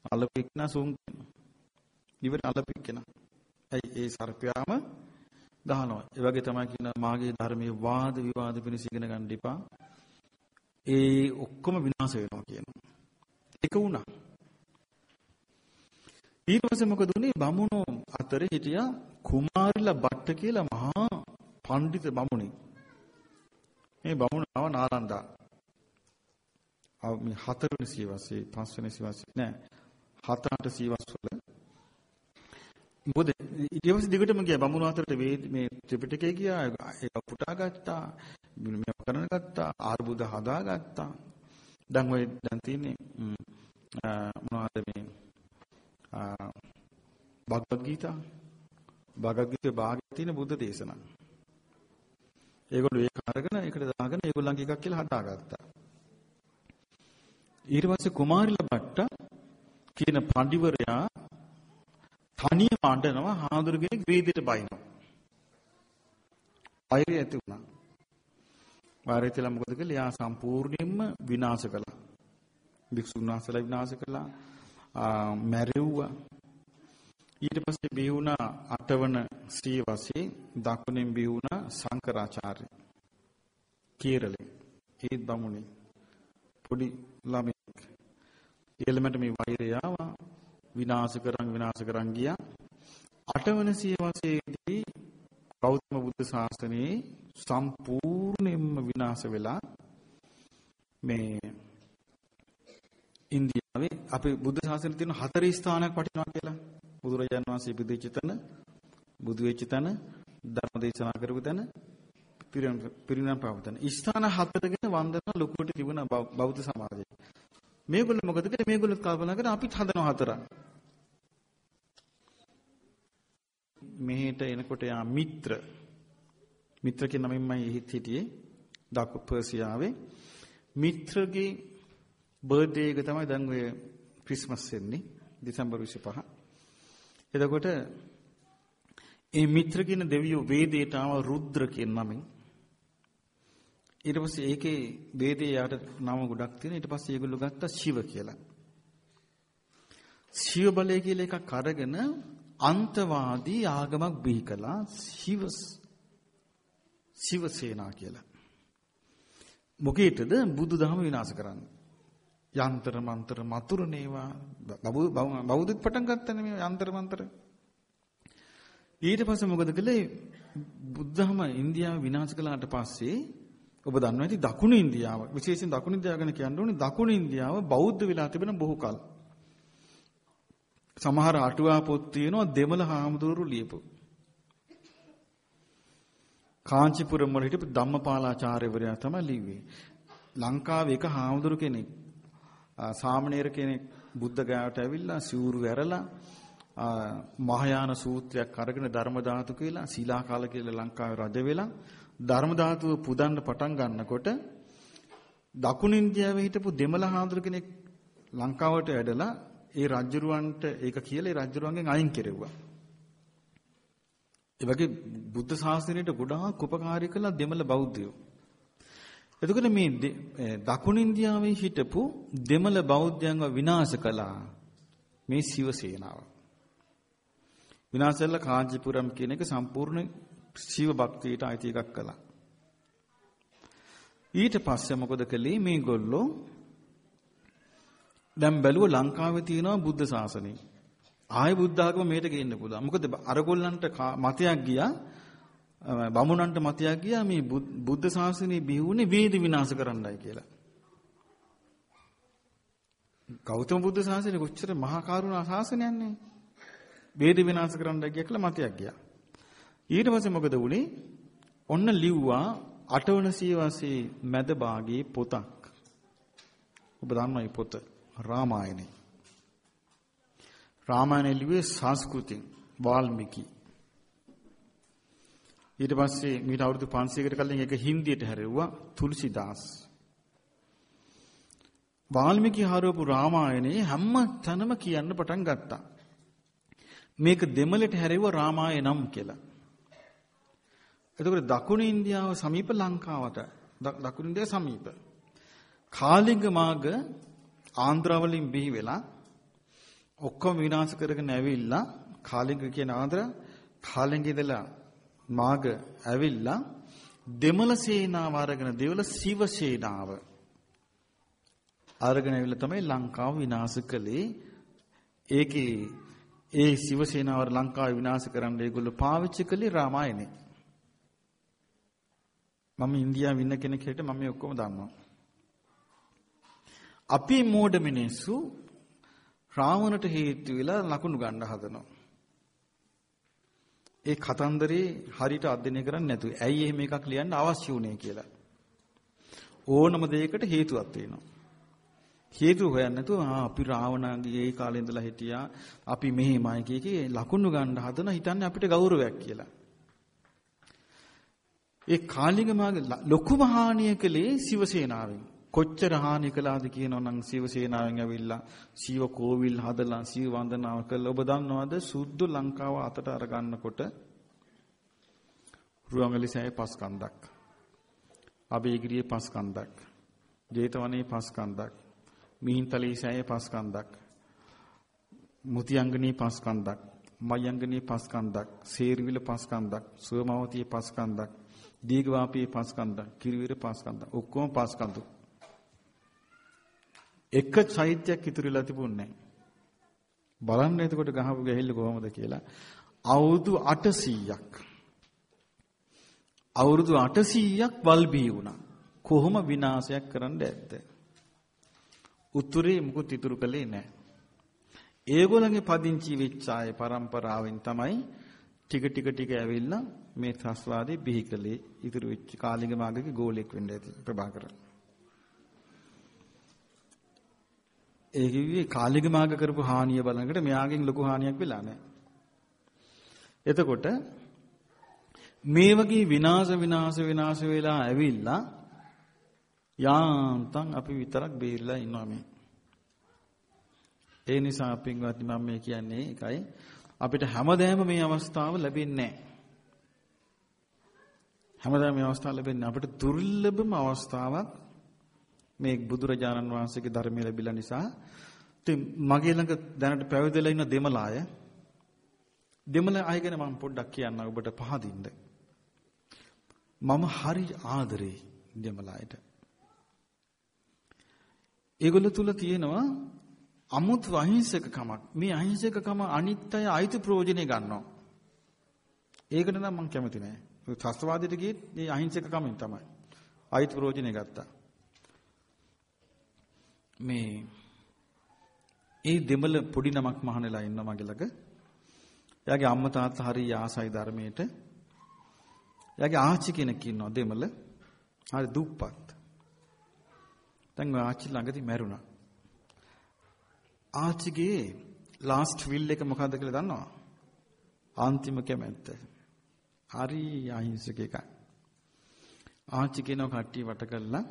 අලපෙක් නා සුන් ඉවර අලපෙක් කෙනා. ඇයි ඒ සර්පයාම ගහනවා. ඒ වගේ තමයි කියන මාගේ ධර්මයේ වාද විවාද පිණිස ඉගෙන ගන්න එපා. ඒ ඔක්කොම විනාශ වෙනවා කියනවා. ඒක වුණා. ඊට පස්සේ මොකද උනේ? බමුණෝ අතරේ හිටියා කුමාරිලා බට්ට කියලා මහා පඬිත බමුණෙක්. මේ බමුණ ආව නාලන්දා. ආ මේ හතරවෙනි සියවසේ පස්වෙනි සියවසේ නෑ. හත අට සියවස් වල. මොකද ඊට පස්සේ දිගටම ගියා. බමුණු අතරට මේ ත්‍රිපිටකය ගියා. ඒක පුටා ගත්තා. මේව කරන ගත්තා. ආර්බුද හදා ගත්තා දැන් ඔය දැන් තියෙන්නේ මොනවද මේ භගවද් ගීතා භගවද් ගීතේ භාගයේ තියෙන බුද්ධ දේශනා ඒගොල්ලෝ ඒක අරගෙන ඒකට දාගෙන ඒගොල්ලන්ගේ එකක් කියලා හදාගත්තා ඊට පස්සේ කුමාරිල භට්ට කියන පඬිවරයා තනියම අඬනවා හාමුදුරු කෙනෙක් වේදයට බයිනවා. වෛරය ඇති වුණා. වෛරය තියලා මොකද කළේ? යා සම්පූර්ණයෙන්ම විනාශ කළා. භික්ෂුන් වහන්සේලා විනාශ කළා. මැරෙව්වා. ඊට පස්සේ බිහි වුණා අටවන ශ්‍රී වශයෙන් දකුණෙන් බිහි වුණා සංකරාචාර්ය. කේරළේ. ඒත් බමුණේ. පොඩි ළමෙක්. ඊළමට මේ වෛරය ආවා. විනාශ කරන් විනාශ කරන් ගියා. අටවන සියවසේදී ගෞතම බුද්ධ ශාසනයේ සම්පූර්ණයෙන්ම විනාශ වෙලා මේ ඉන්දියාවේ අපේ බුද්ධ ශාසනයේ තියෙන හතර ස්ථානයක් වටිනවා කියලා. බුදුරජාණන් වහන්සේ ඉපදිච්ච තැන, බුදු වෙච්ච තැන, ධර්ම දේශනා කරපු තැන, පිරිනම් පාව තැන. ස්ථාන හතරගෙන වන්දනා ලොකුවට තිබුණා බෞද්ධ සමාජයේ. මේගොල්ලෝ මොකද කරේ? මේගොල්ලෝ කල්පනා කරා අපිත් හදනවා හතරක්. මෙහෙට එනකොට යා මිත්‍ර මිත්‍ර කියන නමින්මයි හිට හිටියේ දක්ව පර්සියාවේ මිත්‍රගේ බර්ත්ඩේ එක තමයි දැන් ඔය ක්‍රිස්මස් වෙන්නේ දෙසැම්බර් 25. එතකොට ඒ මිත්‍ර කියන දෙවියෝ වේදයට ආව රුද්‍ර කියන නමින් ඊට පස්සේ ඒකේ වේදේ යාට නම ගොඩක් තියෙන ඊට පස්සේ ඒගොල්ලෝ ගත්තා ශිව කියලා. ශිව බලය කියලා එකක් අරගෙන අන්තවාදී ආගමක් බිහි කළා ශිව ශිවසේනා කියලා. මොකේටද බුදුදහම විනාශ කරන්න. යන්තර මන්තර මතුරුනේවා බෞද්ධ පටන් ගත්තනේ මේ යන්තර මන්තර. ඊට පස්සේ මොකද කළේ බුද්ධහම ඉන්දියාව විනාශ කළාට පස්සේ ඔබ දන්නවා ඇති දකුණු ඉන්දියාව විශේෂයෙන් දකුණු ඉන්දියාව ගැන කියන්න ඕනේ දකුණු ඉන්දියාව බෞද්ධ වෙලා තිබෙන බොහෝ කල්. සමහර අටුවා පොත් තියෙනවා දෙමළ හාමුදුරුවෝ ලියපු. කාංචිපුරම් වල හිටපු ධම්මපාලාචාර්යවරයා තමයි ලිව්වේ. ලංකාවේ එක හාමුදුරු කෙනෙක් සාමණේර කෙනෙක් බුද්ධ ගාවට ඇවිල්ලා සිවුරු ඇරලා මහායාන සූත්‍රයක් අරගෙන ධර්ම ධාතු කියලා සීලාකාල කියලා ලංකාවේ රජ වෙලා ධර්ම ධාතුව පුදන්න පටන් ගන්නකොට දකුණු ඉන්දියාවේ හිටපු දෙමළ හාමුදුරු කෙනෙක් ලංකාවට ඇදලා ඒ රජුරවන්ට ඒක කියලා ඒ රජුරවන්ගෙන් අයින් කෙරෙව්වා. ඒ වගේ බුද්ධ ශාසනයට ගොඩාක් උපකාරී කළ දෙමළ බෞද්ධයෝ. එතකොට මේ දකුණු ඉන්දියාවේ හිටපු දෙමළ බෞද්ධයන්ව විනාශ කළා මේ ශිව සේනාව. විනාශ කළ කාංචිපුරම් කියන එක සම්පූර්ණ ශිව භක්තියට අයිති එකක් කළා. ඊට පස්සේ මොකද කළේ මේගොල්ලෝ දැන් බැලුව ලංකාවේ තියෙනවා බුද්ධ ශාසනය. ආයෙ බුද්ධ ආගම මේට ගේන්න පුළුවන්. මොකද අරගොල්ලන්ට මතයක් ගියා බමුණන්ට මතයක් ගියා මේ බුද්ධ ශාසනය බිහුනේ වේද විනාශ කරන්නයි කියලා. ගෞතම බුද්ධ ශාසනය කොච්චර මහා කරුණා ශාසනයක්නේ. වේද විනාශ කරන්නයි කියලා මතයක් ගියා. ඊට පස්සේ මොකද වුනේ? ඔන්න ලිව්වා අටවන සියවසේ මැද භාගයේ පොතක්. ඔබ දන්නවයි පොත. රාමායනේ. රාමායනේ ලිව්වේ සංස්කෘතියෙන් වාල්මීකි. ඊට පස්සේ මීට අවුරුදු 500කට කලින් ඒක හින්දියට හැරෙව්වා තුලසිදාස්. වාල්මීකි හරවපු රාමායනේ හැම තැනම කියන්න පටන් ගත්තා. මේක දෙමළට හැරෙව්ව රාමායනම් කියලා. එතකොට දකුණු ඉන්දියාව සමීප ලංකාවට දකුණු ඉන්දියාව සමීප. කාලිංග මාර්ග ආන්ధ్‍රවලින් බිහි වෙලා ඔක්කොම විනාශ කරගෙන ඇවිල්ලා කාලිංග කියන ආන්ధ్‍ර කාලිංග ඉඳලා මාග ඇවිල්ලා දෙමළ සේනාව අරගෙන දෙවල සිව සේනාව අරගෙන ඇවිල්ලා තමයි ලංකාව විනාශ කළේ. ඒකේ ඒ සිව සේනාව ලංකාව විනාශ කරන්න ඒගොල්ලෝ පාවිච්චි කළේ රාමායනේ. මම ඉන්දියාවේ ඉන්න කෙනෙක් හැටියට මම මේ ඔක්කොම දන්නවා. අපි මෝඩ මිනිස්සු රාවණට හේතු වෙලා ලකුණු ගන්න හදනවා. ඒ කතන්දරේ හරියට අධ්‍යයනය කරන්නේ නැතුව. ඇයි එහෙම එකක් ලියන්න අවශ්‍ය වුනේ කියලා. ඕනම දෙයකට හේතුවක් තියෙනවා. හේතු හොයන්නේ නැතුව ආ අපි රාවණගේ ඒ කාලේ ඉඳලා හිටියා අපි මෙහෙමයි කීකේ ලකුණු ගන්න හදන හිතන්නේ අපිට ගෞරවයක් කියලා. ඒ කාලිංග මාගේ ලොකුම හානිය කළේ සිවසේනාවෙන්. කොච්චර හානි කළාද කියනවනම් සිවසේනාවෙන් ඇවිල්ලා සීව කෝවිල් හදලා සීව වන්දනාව කළා. ඔබ දන්නවද සුද්ධ ලංකාව අතට අර ගන්නකොට රුවන්වැලි සෑය පස් කන්දක්. අබේගිරියේ පස් කන්දක්. ජේතවනයේ පස් කන්දක්. මිහින්තලේ සෑය පස් කන්දක්. මුතියංගනී පස් කන්දක්. මයංගනී පස් කන්දක්. සේරවිල පස් කන්දක්. සුවමවතියේ පස් කන්දක්. දීගවාපියේ පස් කන්දක්. කිරිවිර පස් කන්දක්. ඔක්කොම පස් කන්දු. එක චෛත්‍යයක් ඉතුරුලා තිබුණේ නැහැ. බලන්න එතකොට ගහපු ගැහිල්ල කොහොමද කියලා. අවුරුදු 800ක්. අවුරුදු 800ක් වල්බී වුණා. කොහොම විනාශයක් කරන්න ඇද්ද? උතුරේ මුකුත් ඉතුරු කළේ නැහැ. ඒගොල්ලන්ගේ පදිංචි වෙච්ච අය પરම්පරාවෙන් තමයි ටික ටික ටික ඇවිල්ලා මේ ත්‍ස්වාදී බිහි කළේ ඉතුරු වෙච්ච කාලිග මාගගේ ගෝලෙක් වෙන්න ඇති ප්‍රභාකරන්. ඒ කිව්වේ කාලිග මාග කරපු හානිය බලනකොට මෙයාගෙන් ලොකු හානියක් වෙලා නැහැ. එතකොට මේ වගේ විනාශ විනාශ විනාශ වෙලා ඇවිල්ලා යාන්තම් අපි විතරක් බේරිලා ඉන්නවා මේ. ඒ නිසා පින්වත්නි මම මේ කියන්නේ එකයි අපිට හැමදේම මේ අවස්ථාව ලැබෙන්නේ නැහැ. හැමදාම මේ අවස්ථාව ලැබෙන්නේ අපිට දුර්ලභම අවස්ථාවක් මේ බුදුරජාණන් වහන්සේගේ ධර්මය ලැබිලා නිසා ඉතින් මගේ ළඟ දැනට පැවිදිලා ඉන්න දෙමළ අය දෙමළ අය ගැන මම පොඩ්ඩක් කියන්න ඔබට පහදින්න. මම හරි ආදරේ දෙමළ අයට. ඒගොල්ල තුල තියෙනවා අමුතු අහිංසකකමක්. මේ අහිංසකකම අනිත් අය අයිති ප්‍රයෝජනෙ ගන්නවා. ඒකට නම් මම කැමති නෑ. ත්‍ස්තවාදයට ගියේ මේ අහිංසකකමෙන් තමයි. අයිති ප්‍රයෝජනෙ ගත්තා. මේ ඒ දෙමළ පොඩි නමක් මහණෙලා ඉන්න මගේ ළඟ. එයාගේ අම්මා තාත්තා හරි ආසයි ධර්මයට. එයාගේ ආච්චි කෙනෙක් ඉන්නවා දෙමළ. හරි දුප්පත්. දැන් ඔය ආච්චි ළඟදී මැරුණා. ආච්චිගේ ලාස්ට් විල් එක මොකද්ද කියලා දන්නවද? අන්තිම කැමැත්ත. හරි අහිංසක එකක්. ආච්චි කියනවා කට්ටිය වට කළා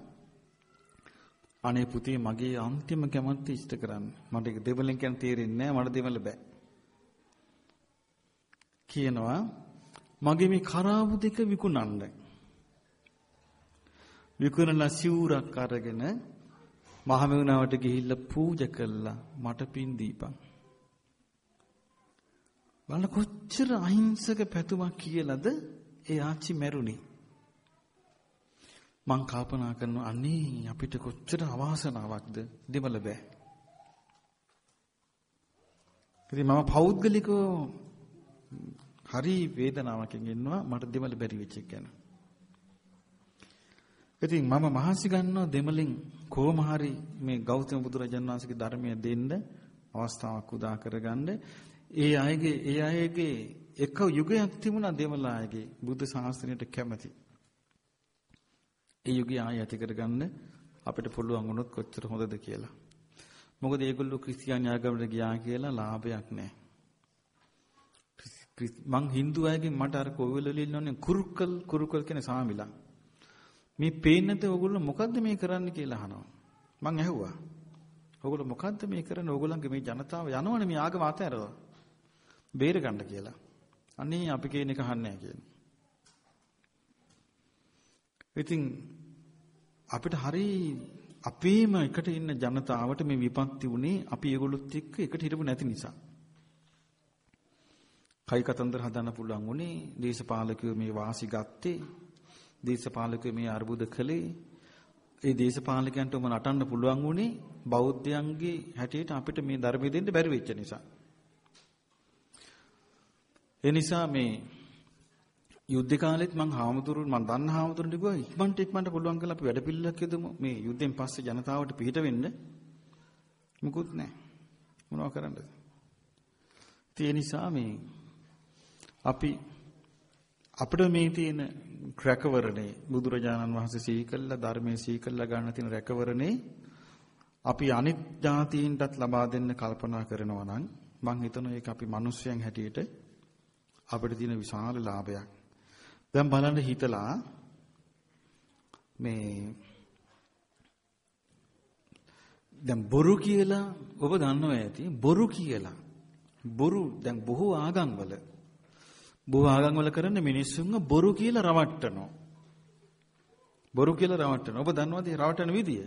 අනේ පුතේ මගේ අන්තිම කැමැත්ත ඉෂ්ට කරන්න. මට ඒක දෙවලෙන් කියන තේරෙන්නේ නැහැ. මට දෙවල බෑ. කියනවා මගේ මේ කරාබු දෙක විකුණන්න. විකුණලා සිවුරක් අරගෙන මහමෙවුනාවට ගිහිල්ලා පූජා කළා මට පින් දීපන්. බලන්න කොච්චර අහිංසක පැතුමක් කියලාද ඒ ආච්චි මැරුණේ. මං කල්පනා කරනවා අනේ අපිට කොච්චර අවාසනාවක්ද දෙමළ බෑ. ඉතින් මම පෞද්ගලිකව හරි වේදනාවකින් ඉන්නවා මට දෙමළ බැරි වෙච්ච එක ගැන. ඉතින් මම මහසි ගන්නවා දෙමළෙන් කොහොම හරි මේ ගෞතම බුදුරජාණන් වහන්සේගේ ධර්මය දෙන්න අවස්ථාවක් උදා කරගන්න ඒ අයගේ ඒ අයගේ එක යුගයක් තිබුණා දෙමළ අයගේ බුද්ධ ශාස්ත්‍රයට කැමති. ඒ යුගය ආය ඇති කරගන්න අපිට පුළුවන් වුණොත් කොච්චර හොඳද කියලා. මොකද ඒගොල්ලෝ ක්‍රිස්තියානි ආගමකට ගියා කියලා ලාභයක් නැහැ. මං Hindu අයගෙන් මට අර කොවිල ලියන්නේ කුරුකල් කුරුකල් කියන සාමිලා. මේ පේන්නේ නැතේ ඕගොල්ලෝ මොකද්ද මේ කරන්න කියලා අහනවා. මං ඇහුවා. ඕගොල්ලෝ මොකද්ද මේ කරන්නේ? ඕගොල්ලන්ගේ මේ ජනතාව යනවනේ මේ ආගම අතහැරලා. බේර ගන්න කියලා. අනේ අපි කියන එක අහන්නේ නැහැ කියන. ඉතින් අපිට හරි අපේම එකට ඉන්න ජනතාවට මේ විපත්ති උනේ අපි ඒගොල්ලොත් එක්ක එකට හිටපු නැති නිසා. කයි කතන්දර හදන්න පුළුවන් උනේ දේශපාලකයෝ මේ වාසි ගත්තේ දේශපාලකයෝ මේ අර්බුද කළේ ඒ දේශපාලකයන්ට උම නටන්න පුළුවන් උනේ බෞද්ධයන්ගේ හැටියට අපිට මේ ධර්මය දෙන්න බැරි වෙච්ච නිසා. ඒ නිසා මේ යුද්ධ කාලෙත් මං හාමුදුරුවෝ මං දන්න හාමුදුරුවෝ කිව්වා ඉක්මනට ඉක්මනට පුළුවන් කියලා අපි වැඩපිළිවෙලක් යදමු. මේ යුද්ධෙන් පස්සේ ජනතාවට පිට වෙන්න මුකුත් නැහැ. මොනව කරන්නද? ඒ නිසා මේ අපි අපිට මේ තියෙන රැකවරණේ බුදුරජාණන් වහන්සේ සිහි කළා ධර්මයේ සිහි කළා ගන්න තියෙන රැකවරණේ අපි අනිත් જાතීන්ටත් ලබා දෙන්න කල්පනා කරනවා නම් මං හිතනවා ඒක අපි මිනිස්යන් හැටියට අපිට තියෙන විශාල ලාභයක්. දැන් බලන්න හිතලා මේ දැන් බොරු කියලා ඔබ දන්නවා ඇති? බොරු කියලා. බොරු දැන් බොහෝ ආගම්වල. බොහෝ ආගම්වල කරන්නේ මිනිස්සුන්ව බොරු කියලා රවට්ටනවා. බොරු කියලා රවට්ටනවා. ඔබ දන්නවද රවට්ටන විදිය?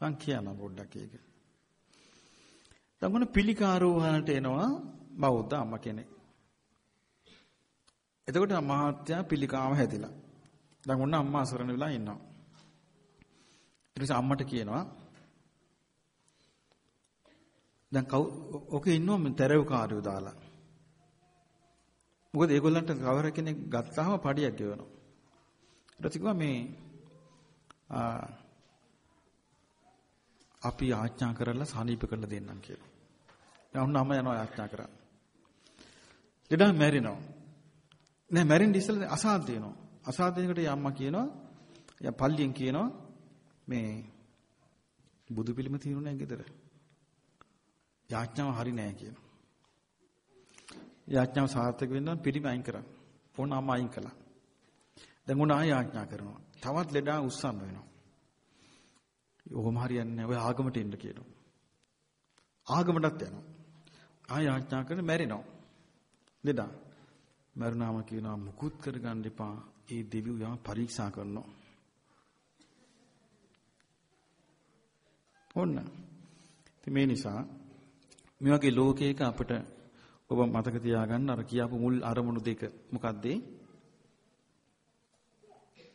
මං කියන්න පොඩ්ඩක් ඒක. දැන් මොන පිළිකාරෝහණට එනවා බෞද්ධ අම්ම කෙනෙක්. එතකොට මහත්යා පිළිකාව හැදිලා දැන් ඔන්න අම්මා අසරණ වෙලා ඉන්නවා ඊට පස්සේ අම්මට කියනවා දැන් කවු ඔකේ ඉන්නවා තැරව කාර්යෝ දාලා. මොකද ඒගොල්ලන්ට කවර කෙනෙක් ගත්තාම පඩියක් ගෙවනවා. ඊට පස්සේ මේ අපි ආඥා කරලා සනීප කරලා දෙන්නම් කියලා. දැන් ඔන්න අම්ම යනවා ආඥා කරා. ලෙඩා මැරෙනවා. නෑ මැරෙන්න ඉස්සෙල්ලා අසාධ්‍ය වෙනවා. අසාධ්‍යයකට අම්මා කියනවා යා පල්ලියෙන් කියනවා මේ බුදු පිළිම තියෙනුනේ ගෙදර. යාඥාව හරි නෑ කියනවා. යාඥාව සාර්ථක වෙන්න පිළිම අයින් කරා. ඕන අම්ම අයින් කළා. දැන් උන ආය යාඥා කරනවා. තවත් ලෙඩා උස්සන්න වෙනවා. ඔහොම හරියන්නේ නෑ. ඔය ආගමට එන්න කියනවා. ආගමටත් යනවා. ආය යාඥා කරන මැරෙනවා. ලෙඩා. මරුණාම කියනවා මුකුත් කරගන්න එපා. ඒ දෙවියෝ යා පරීක්ෂා කරනවා. ඔන්න. ඉතින් මේ නිසා මේ වගේ ලෝකයක අපිට ඔබ මතක තියාගන්න අර කියාපු මුල් අරමුණු දෙක මොකද්ද?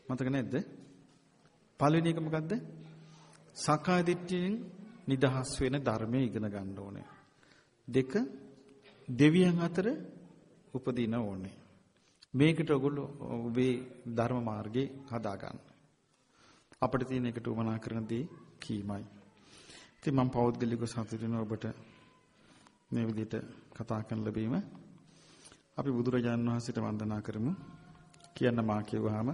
මතක නැද්ද? පළවෙනි එක මොකද්ද? සක්කාය දිට්ඨියෙන් නිදහස් වෙන ධර්මයේ ඉගෙන ගන්න ඕනේ. දෙක දෙවියන් අතර උපදින ඕනේ. මේකට ඔගොල්ලෝ ඔබේ ධර්ම මාර්ගේ හදා ගන්න. අපිට තියෙන එකට උමනා කරන දේ කීමයි. ඉතින් මම පෞද්ගලිකව සතුටු වෙනවා ඔබට මේ විදිහට කතා කරන ලැබීම අපි බුදුරජාන් වහන්සේට වන්දනා කරමු කියන්න මා කියවහම